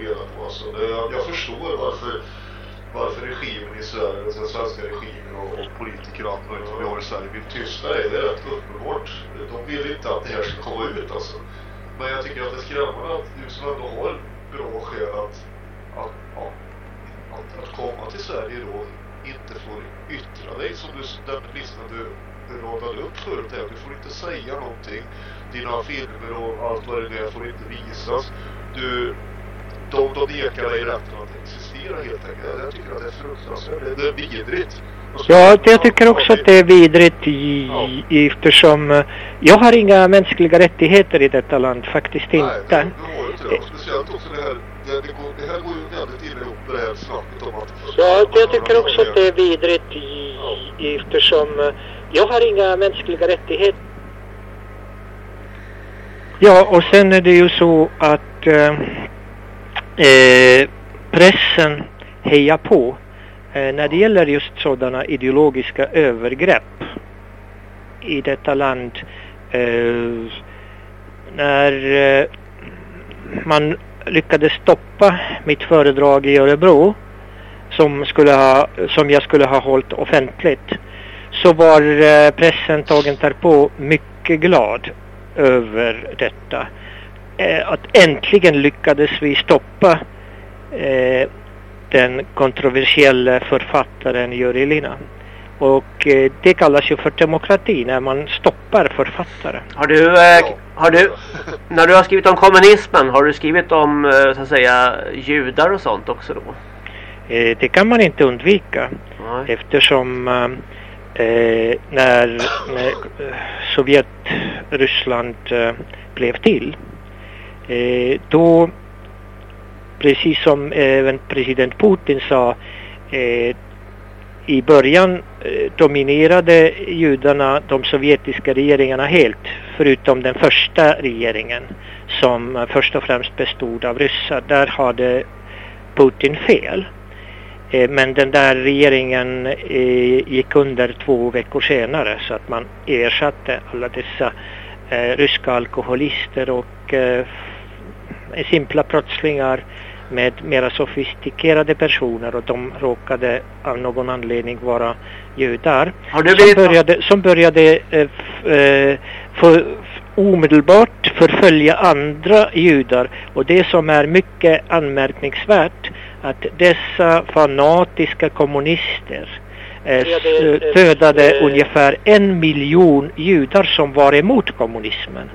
reda på. Alltså, det, jag, jag förstår varför, varför regimen i Sverige, den svenska regimen och, och politiker och allt möjligt som vi har i Sverige vill tysta det. Det är rätt uppenbart. De vill inte att det här ska komma ut alltså. Men jag tycker att det är skrämmande att du som ändå har bra skäl att, att, ja, att, att komma till Sverige då inte får yttra dig som du, den listan du du radade upp förut här. Du får inte säga någonting. Dina filmer och allt vad det är får inte visas. Du, de, de nekar dig rätten att existera helt enkelt. Jag tycker att det är fruktansvärt. Det, är vidrigt. Ja, jag tycker också att det är vidrigt i, i, eftersom eh, jag har inga mänskliga rättigheter i detta land, faktiskt Nej, inte. det, det har inte det. Och speciellt också det här, det, det, går, det här går ju väldigt illa ihop med det här snacket om att... Ja, jag tycker också att det är vidrigt i, i, eftersom eh, jag har inga mänskliga rättigheter. Ja, och sen är det ju så att eh, eh, pressen hejar på eh, när det gäller just sådana ideologiska övergrepp i detta land. Eh, när eh, man lyckades stoppa mitt föredrag i Örebro som, skulle ha, som jag skulle ha hållit offentligt så var eh, pressen tagen därpå mycket glad över detta. Eh, att äntligen lyckades vi stoppa eh, den kontroversiella författaren Jurij Lina. Och eh, det kallas ju för demokrati när man stoppar författare. Har du, eh, har du, när du har skrivit om kommunismen, har du skrivit om eh, så att säga judar och sånt också då? Eh, det kan man inte undvika Nej. eftersom när, när Sovjet, Ryssland eh, blev till eh, då precis som även president Putin sa eh, i början eh, dominerade judarna de sovjetiska regeringarna helt förutom den första regeringen som eh, först och främst bestod av ryssar. Där hade Putin fel. Eh, men den där regeringen eh, gick under två veckor senare så att man ersatte alla dessa eh, ryska alkoholister och eh, simpla brottslingar med mera sofistikerade personer och de råkade av någon anledning vara judar. Som började, som började eh, eh, för, f- omedelbart förfölja andra judar och det som är mycket anmärkningsvärt att dessa fanatiska kommunister eh, dödade ungefär en miljon judar som var emot kommunismen.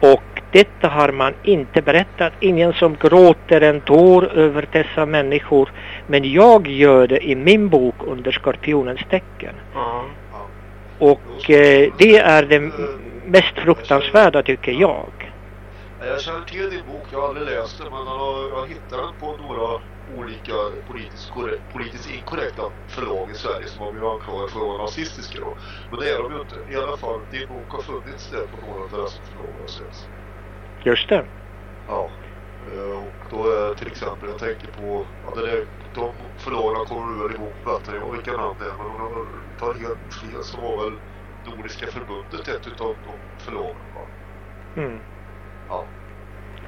Och detta har man inte berättat. Ingen som gråter en tår över dessa människor. Men jag gör det i min bok under skorpionens tecken. Ja. Och eh, det är det mest fruktansvärda tycker jag. Jag känner till din bok, jag har aldrig läst den men jag hittat den på några olika politiskt, korrekt, politiskt inkorrekta förlag i Sverige som har blivit anklagade för att vara nazistiska då. Men det är de ju inte. I alla fall, din bok har funnits där på några av dessa förlag har. Just det. Ja. Eh, Och då är till exempel, jag tänker på, ja, det där, de förlagen kommer du väl ihåg bättre än vilka namn det är, men om jag tar helt fel så var väl Nordiska förbundet ett utav de förlagen va? Mm. Ja.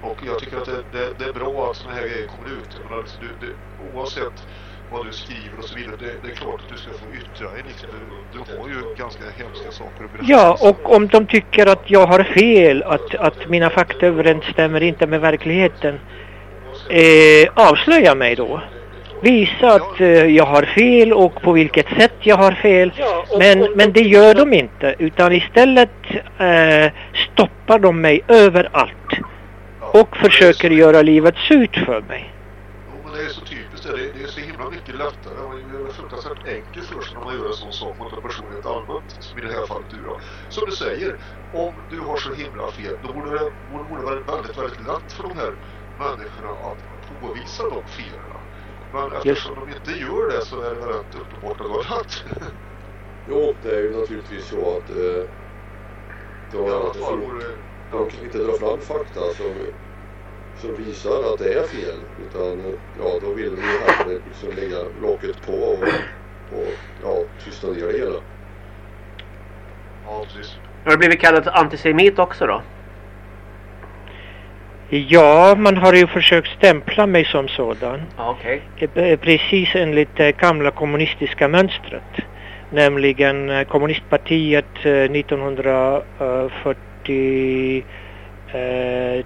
Och jag tycker att det, det, det är bra att sådana här grejer kommer ut. Jag menar, alltså, du, du, oavsett vad du skriver och så vidare, det, det är klart att du ska få yttra dig. Liksom. Du, du har ju ganska hemska saker att berätta. Ja, och om de tycker att jag har fel, att, att mina fakta överensstämmer inte med verkligheten, eh, avslöja mig då. Visa att eh, jag har fel och på vilket sätt jag har fel. Men, men det gör de inte, utan istället eh, stoppar de mig överallt och försöker göra livet surt för mig. Det. Det, det är så himla mycket lättare. och Det är fruktansvärt enkelt för sig när man gör en sån sak mot en person helt allmänt. Som i det här fallet du då. Som du säger, om du har så himla fel, då borde det borde, borde vara väldigt, väldigt lätt för de här människorna att påvisa de felen. Men eftersom de inte gör det så är det rätt uppenbart att det var rätt. <laughs> Jo, det är ju naturligtvis så att eh, de, I fall de, de kan inte dra fram fakta som, som visar att det är fel. Utan ja, då vill de ju hellre liksom lägga locket på och, och ja, tysta ner det hela. Ja, precis. Har du blivit kallad antisemit också då? Ja, man har ju försökt stämpla mig som sådan. Eh, Precis enligt det gamla kommunistiska mönstret. Nämligen eh, kommunistpartiet eh, 1942 eh, eh,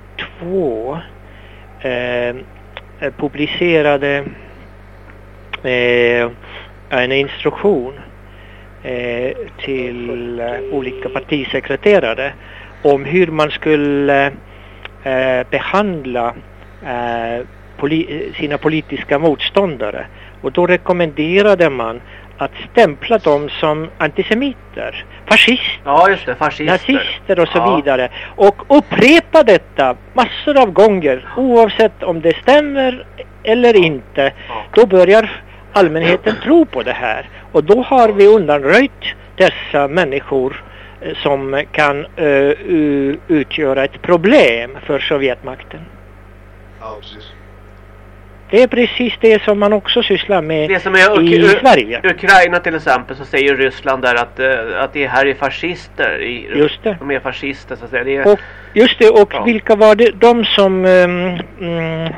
Ehm, eh, publicerade eh, en instruktion eh, till eh, olika partisekreterare om hur man skulle eh, behandla eh, poli sina politiska motståndare. Och då rekommenderade man att stämpla dem som antisemiter, fascister, Ja, just det. Fascister. nazister och så Ja. vidare. Och upprepa detta massor av gånger oavsett om det stämmer eller inte. Då börjar allmänheten tro på det här. Och då har vi undanröjt dessa människor eh, som kan eh, u- utgöra ett problem för Sovjetmakten. Ja, precis. Det är precis det som man också sysslar med Det som är i Uk- Sverige. Ukraina till exempel så säger Ryssland där att, eh, att det här är fascister. I, Just det. De är fascister så att säga. Det är, Och just det, och Ja. vilka var det? De som um, mm,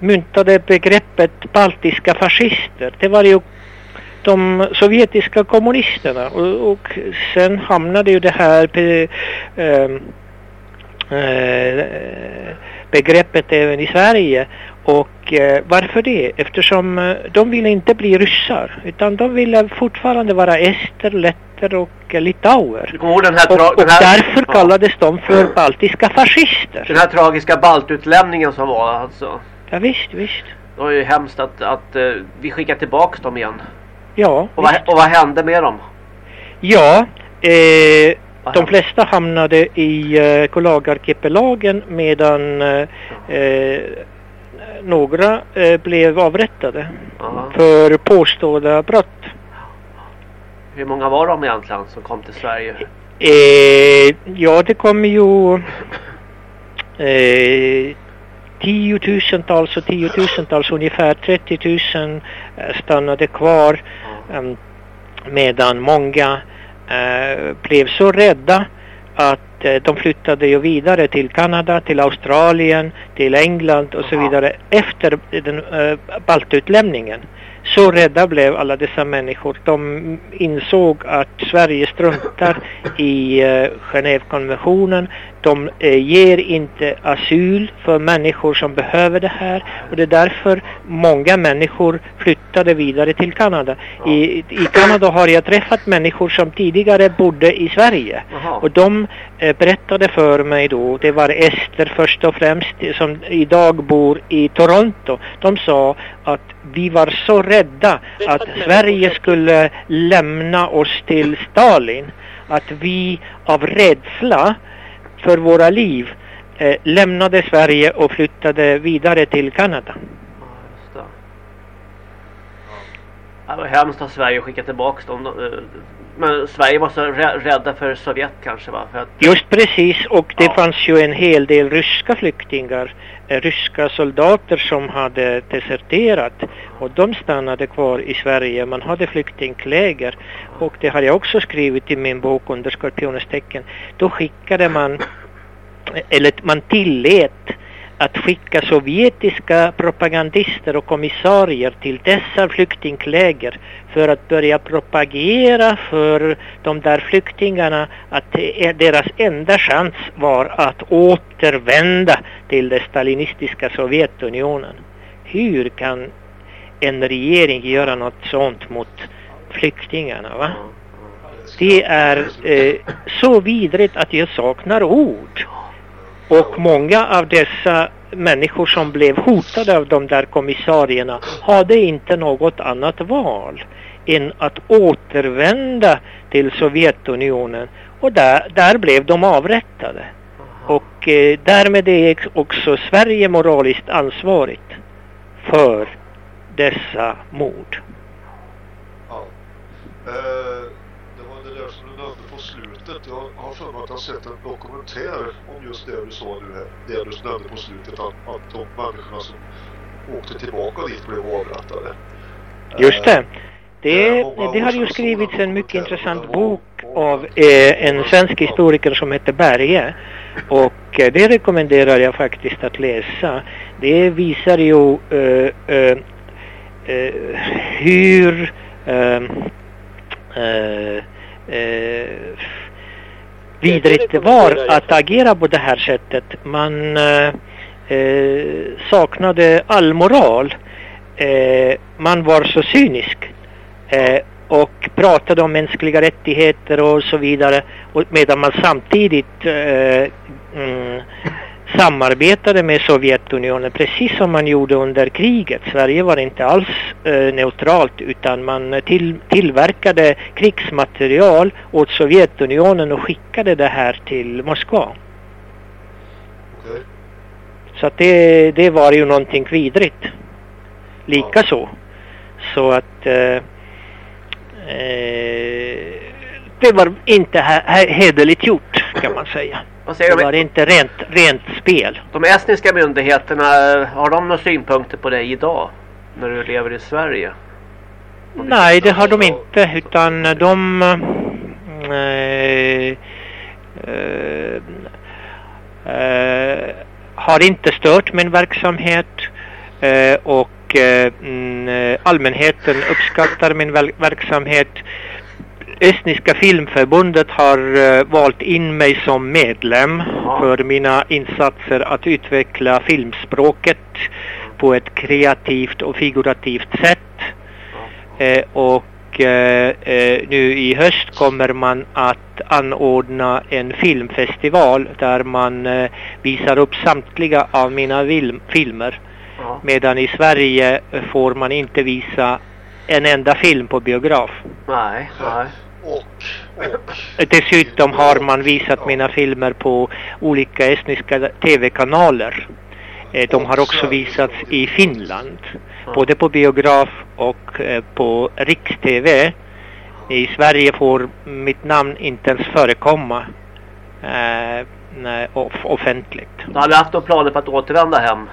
myntade begreppet baltiska fascister. Det var ju de sovjetiska kommunisterna och, och sen hamnade ju det här eh, begreppet även i Sverige. Och eh, varför det? Eftersom eh, de ville inte bli ryssar utan de ville fortfarande vara ester, letter och eh, litauer. Ihåg den här, Och, och den här, därför ja, kallades de för baltiska fascister. den här tragiska baltutlämningen som var alltså. Ja visst, visst. Det var ju hemskt att, att eh, vi skickade tillbaka dem igen. Ja, Och vad, och vad hände med dem? Ja, eh, de flesta hamnade i eh, Kolagarkipelagen medan eh, eh, några eh, blev avrättade Ja. för påstådda brott. Hur många var de egentligen som kom till Sverige? Eh, ja, det kommer ju eh, tiotusentals och tiotusentals, ungefär 30 000 eh, stannade kvar em, medan många eh, blev så rädda att de flyttade ju vidare till Kanada, till Australien, till England och så vidare efter den eh, baltutlämningen. Så rädda blev alla dessa människor. De insåg att Sverige struntar i eh, Genèvekonventionen. De eh, ger inte asyl för människor som behöver det här och det är därför många människor flyttade vidare till Kanada. I, I Kanada har jag träffat människor som tidigare bodde i Sverige Jaha. och de eh, berättade för mig då, det var ester först och främst som idag bor i Toronto. De sa att vi var så rädda att Sverige skulle lämna oss till Stalin. Att vi av rädsla för våra liv eh, lämnade Sverige och flyttade vidare till Kanada. Ja, Det var hemskt att Sverige skickade tillbaka dem. Eh, Men Sverige var så rä- rädda för Sovjet kanske va? För att, Just precis och det Ja. fanns ju en hel del ryska flyktingar, Eh, ryska soldater som hade deserterat och de stannade kvar i Sverige. Man hade flyktingläger och det har jag också skrivit i min bok under skorpionens tecken. Då skickade man, eller man tillät att skicka sovjetiska propagandister och kommissarier till dessa flyktingläger för att börja propagera för de där flyktingarna att deras enda chans var att återvända till det stalinistiska Sovjetunionen. Hur kan en regering göra något sånt mot flyktingarna va? Det är eh, så vidrigt att jag saknar ord. Och många av dessa människor som blev hotade av de där kommissarierna hade inte något annat val än att återvända till Sovjetunionen och där, där blev de avrättade. Och eh, därmed är också Sverige moraliskt ansvarigt för dessa mord. Ja. Uh det var det där som du nämnde på slutet. Jag har för mig att jag har sett en dokumentär om just det du sa nu här. Det du nämnde på slutet att, att de människorna som åkte tillbaka dit blev avrättade. Just det. Det, många det har ju skrivits en mycket intressant bok av eh, en svensk historiker som heter Berge. Och eh, det rekommenderar jag faktiskt att läsa. Det visar ju eh, eh, eh, hur eh, eh, eh, vidrigt det var att agera på det här sättet. Man eh, eh, saknade all moral. Eh, man var så cynisk eh, och pratade om mänskliga rättigheter och så vidare och medan man samtidigt eh, mm, samarbetade med Sovjetunionen precis som man gjorde under kriget. Sverige var inte alls eh, neutralt utan man till, tillverkade krigsmaterial åt Sovjetunionen och skickade det här till Moskva. Okej. Så att det, det var ju någonting vidrigt. Likaså. Så att eh, eh, det var inte he- he- hederligt gjort kan man säga. Vad säger Det de, var inte rent, rent spel. de estniska myndigheterna, eh, har de några synpunkter på dig idag? När du lever i Sverige? Nej, det har de inte utan de eh, eh, eh, har inte stört min verksamhet eh, och eh, mm, allmänheten uppskattar min verksamhet. Estniska filmförbundet har eh, valt in mig som medlem för mina insatser att utveckla filmspråket på ett kreativt och figurativt sätt. Eh, och eh, eh, nu i höst kommer man att anordna en filmfestival där man eh, visar upp samtliga av mina film filmer. Medan i Sverige får man inte visa en enda film på biograf. Nej, nej. Dessutom har man visat mina filmer på olika estniska tv-kanaler. Eh, De har också visats i Finland. Både på biograf och eh, på Riks-TV. I Sverige får mitt namn inte ens förekomma eh, off- offentligt. Har du haft några planer på att återvända hem?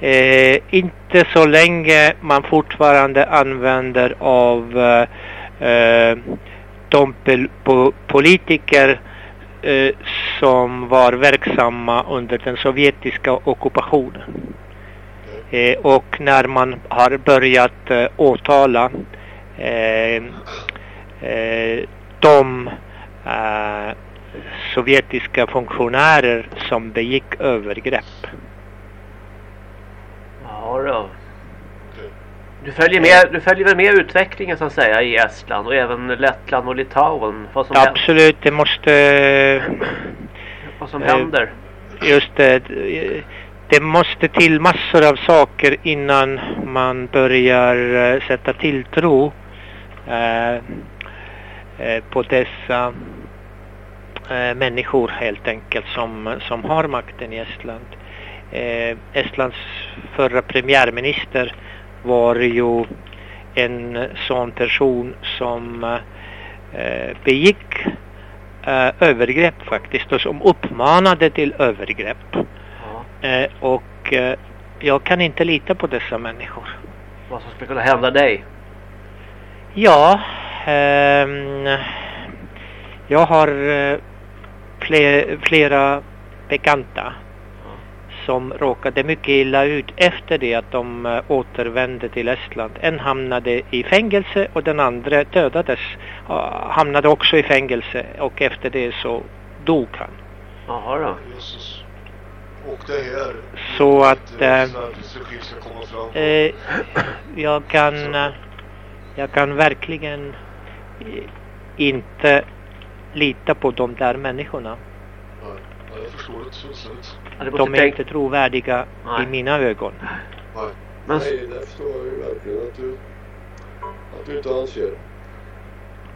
Eh, inte så länge man fortfarande använder av eh, Eh, de politiker eh, som var verksamma under den sovjetiska ockupationen. Eh, och när man har börjat eh, åtala eh, eh, de eh, sovjetiska funktionärer som begick övergrepp. Ja då. Du följer, med, du följer väl med utvecklingen så att säga i Estland och även Lettland och Litauen? Vad som, händer, Absolut, det måste... vad som eh, händer? Just det. eh, Det måste till massor av saker innan man börjar eh, sätta tilltro eh, eh, på dessa eh, människor helt enkelt som, som har makten i Estland. Eh, Estlands förra premiärminister var ju en sån person som eh, begick eh, övergrepp faktiskt och som uppmanade till övergrepp. Eh, och eh, jag kan inte lita på dessa människor. Vad som skulle kunna hända dig? Ja, ehm, jag har eh, fler, flera bekanta som råkade mycket illa ut efter det att de eh, återvände till Estland. En hamnade i fängelse och den andra dödades. Uh, hamnade också i fängelse och efter det så dog han. Jaha då. Jesus. Och det här. Så att fram. eh, jag kan jag kan verkligen inte lita på de där människorna. Ja, jag förstår det fullständigt. De är inte trovärdiga i mina ögon. Men- Nej, det förstår jag ju verkligen att du, att du inte anser.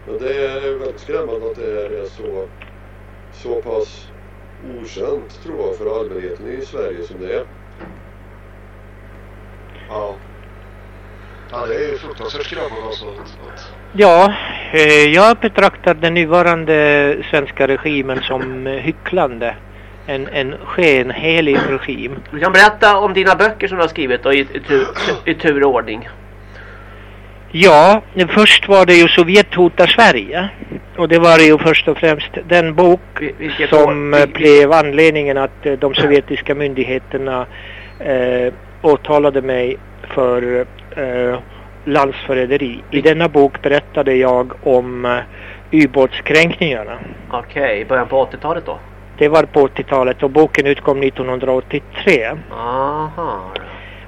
Men det är väldigt skrämmande att det här är så, så pass okänt tror jag för allmänheten i Sverige som det är. Ja. Ja, det är fruktansvärt skrämmande alltså. Ja, eh, jag betraktar den nuvarande svenska regimen som hycklande. En, en skenhelig regim. Du kan berätta om dina böcker som du har skrivit då, i, i, tur, i tur och ordning. Ja, först var det ju Sovjet hotar Sverige. Och det var ju först och främst den bok vilket som år? eh, blev anledningen att eh, de sovjetiska myndigheterna eh, åtalade mig för eh, landsförräderi. I denna bok berättade jag om eh, ubåtskränkningarna. Okej, i början på 80-talet då? Det var på 80-talet och boken utkom 1983. Aha.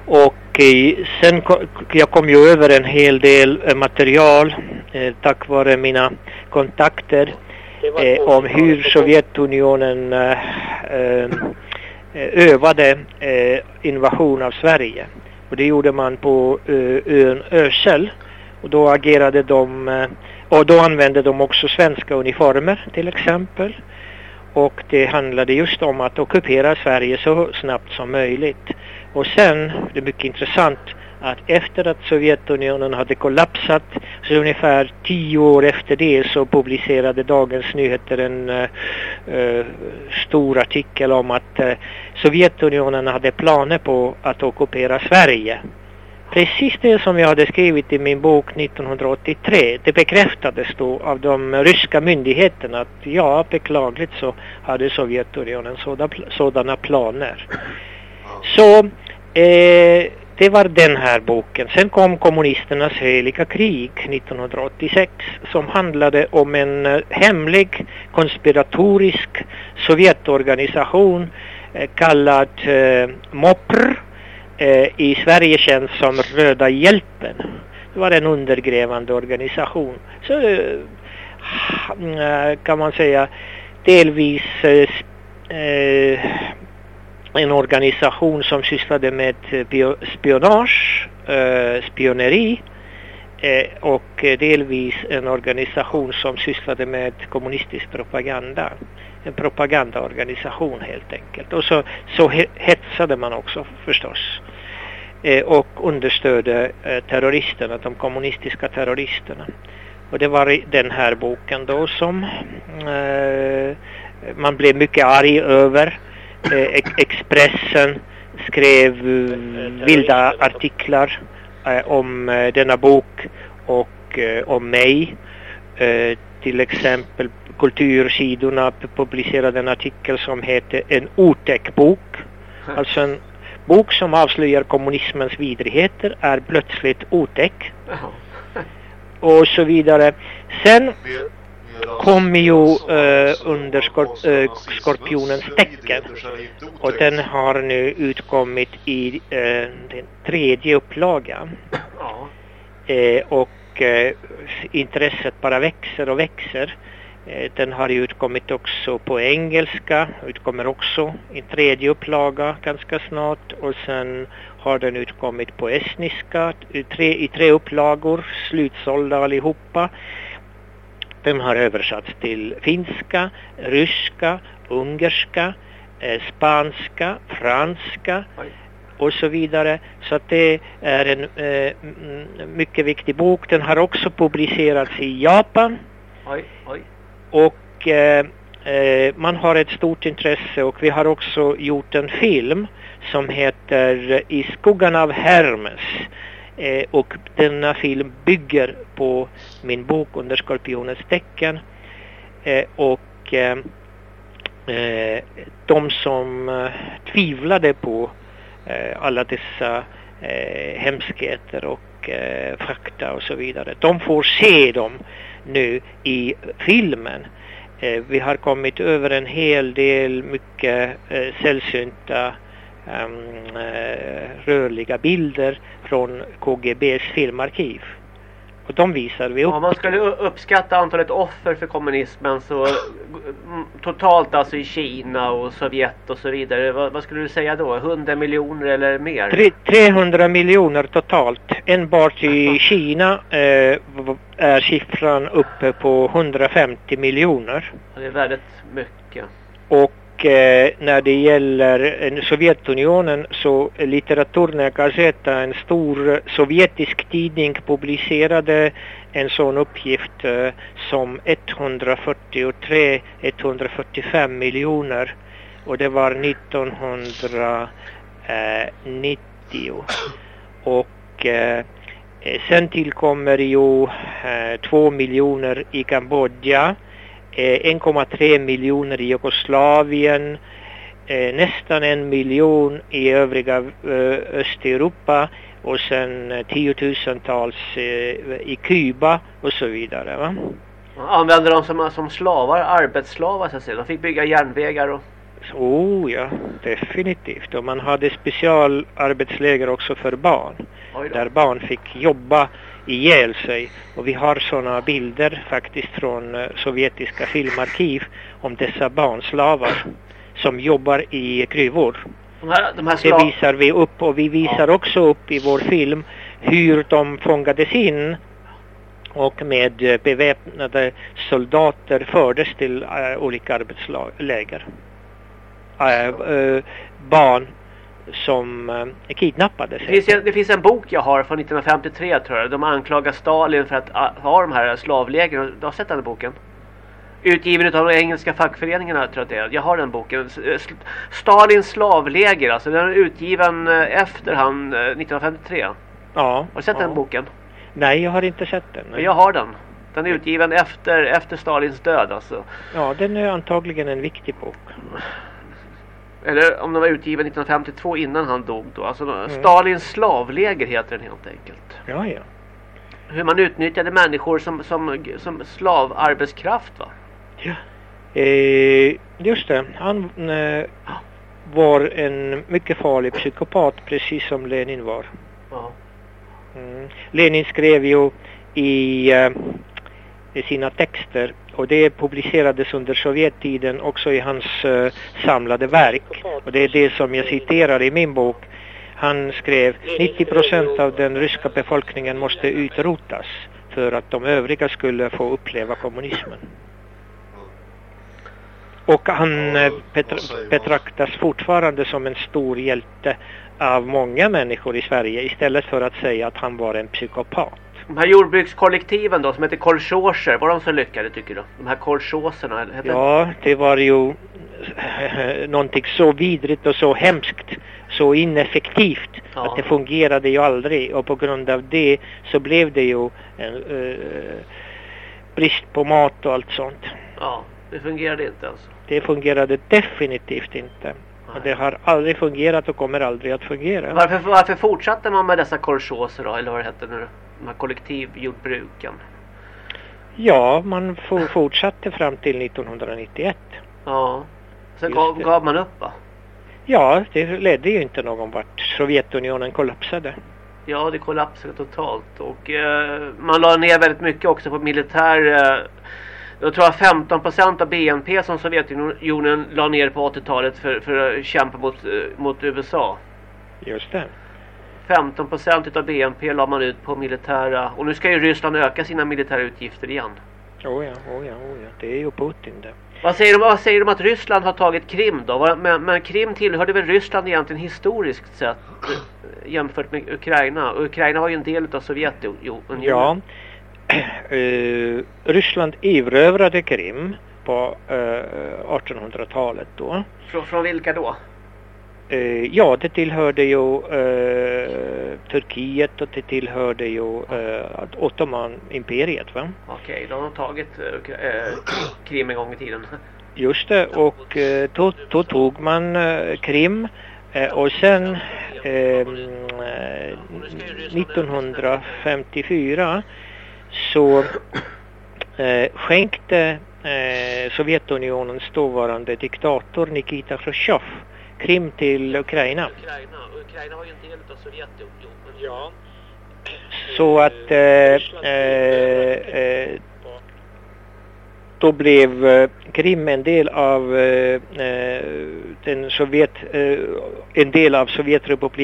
Och eh, sen kom, jag kom ju över en hel del eh, material eh, tack vare mina kontakter eh, om hur Sovjetunionen eh, eh, övade invasion av Sverige. Och det gjorde man på ön Ösel. Och då agerade de, och då använde de också svenska uniformer till exempel. Och det handlade just om att ockupera Sverige så snabbt som möjligt. Och sen, det är mycket intressant, att efter att Sovjetunionen hade kollapsat, så ungefär tio år efter det så publicerade Dagens Nyheter en uh, stor artikel om att uh, Sovjetunionen hade planer på att ockupera Sverige. Precis det som jag hade skrivit i min bok 1983, det bekräftades då av de ryska myndigheterna att ja, beklagligt så hade Sovjetunionen sådana, sådana planer. Så eh, det var den här boken. Sen kom kommunisternas heliga krig 1986 som handlade om en eh, hemlig konspiratorisk Sovjetorganisation eh, kallad eh, MOPR. Eh, I Sverige känd som Röda hjälpen. Det var en undergrävande organisation. Så eh, eh kan man säga delvis eh, eh, en organisation som sysslade med eh, spionage, spioneri och delvis en organisation som sysslade med kommunistisk propaganda. En propagandaorganisation helt enkelt. Och så, så hetsade man också förstås. Eh, och understödde eh, terroristerna, de kommunistiska terroristerna. Och det var i den här boken då som eh, man blev mycket arg över. Eh, Expressen skrev eh, vilda artiklar eh, om eh, denna bok och eh, om mig. Eh, till exempel Kultursidorna publicerade en artikel som heter En otäck bok. Alltså en bok som avslöjar kommunismens vidrigheter är plötsligt otäck. Och så vidare. Sen kom ju eh, under skor- eh, skorpionens tecken. Och den har nu utkommit i eh, den tredje upplagan. Och intresset bara växer och växer. Eh, den har ju utkommit också på engelska, utkommer också i tredje upplaga ganska snart och sen har den utkommit på estniska i tre, i tre upplagor, slutsålda allihopa. Den har översatts till finska, ryska, ungerska, eh, spanska, franska och så vidare. Så att det är en eh, mycket viktig bok. Den har också publicerats i Japan oj och eh, eh, man har ett stort intresse och vi har också gjort en film som heter I skuggan av Hermes. Eh, och denna film bygger på min bok Under skorpionens tecken. Eh, och eh, eh de som eh, tvivlade på eh, alla dessa eh, hemskheter och eh, fakta och så vidare. De får se dem nu i filmen. Eh, vi har kommit över en hel del mycket eh, sällsynta ehm, eh, rörliga bilder från KGBs filmarkiv. Och de visar vi upp. Om man skulle uppskatta antalet offer för kommunismen så mm, totalt alltså i Kina och Sovjet och så vidare. Vad, vad skulle du säga då? 100 miljoner eller mer? Tre, 300 miljoner totalt. Enbart i Kina eh, är siffran uppe på 150 miljoner. Det är väldigt mycket. Och Eh, när det gäller eh, Sovjetunionen så Litteraturna Gazeta, en stor sovjetisk tidning, publicerade en sån uppgift eh, som 143-145 miljoner och det var 1990. Och sen tillkommer ju 2 miljoner i Kambodja Eh, 1,3 miljoner i Jugoslavien, eh, nästan en miljon i övriga eh, Östeuropa och sen eh, tiotusentals eh, i Kuba och så vidare. Va? Använder de som, som slavar, arbetsslavar så att säga. De fick bygga järnvägar och... Oh ja, definitivt. Och man hade specialarbetsläger också för barn. Där barn fick jobba ihjäl sig. Och vi har sådana bilder faktiskt från eh, sovjetiska filmarkiv om dessa barnslavar som jobbar i gruvor. De här, de här Det visar vi upp och vi visar också upp i vår film hur de fångades in och med eh, beväpnade soldater fördes till äh, olika arbetsläger. Äh, äh, barn som äh, kidnappades. Det finns, en, det finns en bok jag har från 1953 tror jag. De anklagar Stalin för att ah, ha de här slavlägren. Du har sett den boken? Utgiven av de engelska fackföreningarna tror jag det är. Jag har den boken. Eh, Stalins slavläger alltså. Den är utgiven eh, efter han eh, 1953. Har Ja. du sett ja. den boken? Nej, jag har inte sett den. Men Jag har den. Den är utgiven efter, efter Stalins död alltså. Ja, den är antagligen en viktig bok. Eller om den var utgiven 1952 innan han dog då. Alltså Stalins slavläger heter den helt enkelt. Ja, ja. Hur man utnyttjade människor som, som, som slavarbetskraft va? Eh, just det, han eh, var en mycket farlig psykopat precis som Lenin var. Ja. Mm. Lenin skrev ju i, eh, i sina texter och det publicerades under Sovjettiden också i hans eh, samlade verk. Och det är det som jag citerar i min bok. Han skrev 90% av den ryska befolkningen måste utrotas för att de övriga skulle få uppleva kommunismen. Och han eh, betra betraktas fortfarande som en stor hjälte av många människor i Sverige istället för att säga att han var en psykopat. De här jordbrukskollektiven då som heter kolchoser, var de så lyckade tycker du? De här kolchoserna? Ja, det var ju eh, någonting så vidrigt och så hemskt, så ineffektivt Ja. att det fungerade ju aldrig och på grund av det så blev det ju en eh, brist på mat och allt sånt. Ja, det fungerade inte alltså. Det fungerade definitivt inte. Och det har aldrig fungerat och kommer aldrig att fungera. Varför, varför fortsatte man med dessa kolchoser då? Eller vad det hette nu? De här kollektivjordbruken. Ja, man for, fortsatte fram till 1991. Ja. Sen gav, gav man upp va? Ja, det ledde ju inte någon vart. Sovjetunionen kollapsade. Ja, det kollapsade totalt. Och eh, man la ner väldigt mycket också på militär... Eh, jag tror att 15% av BNP som Sovjetunionen la ner på 80-talet för, för att kämpa mot, eh, mot USA. Just det. 15% av BNP la man ut på militära... Och nu ska ju Ryssland öka sina militära utgifter igen. Oh ja, oh ja, oh ja. Det är ju Putin det. Vad säger, de, vad säger de att Ryssland har tagit Krim då? Men, men Krim tillhörde väl Ryssland egentligen historiskt sett eh, jämfört med Ukraina. Och Ukraina var ju en del av Sovjetunionen. Ja. <clears throat> Eh, Ryssland erövrade Krim på eh, 1800-talet då. Från, från vilka då? Eh, ja, det tillhörde ju eh, Turkiet och det tillhörde ju eh, Ottoman-imperiet va? Okej, de har tagit eh, eh, Krim en gång i tiden. Just det, och eh, då, då tog man eh, Krim och sen eh, eh, 1954 så skänkte Sovjetunionens dåvarande diktator Nikita Khrushchev Krim till Ukraina. Ukraina, Ukraina var ju en del av Sovjetunionen. Ja. Så att eh, eh, eh, då blev eh, Krim en del av eh, eh, den Sovjet, eh, en del av Sovjetrepubliken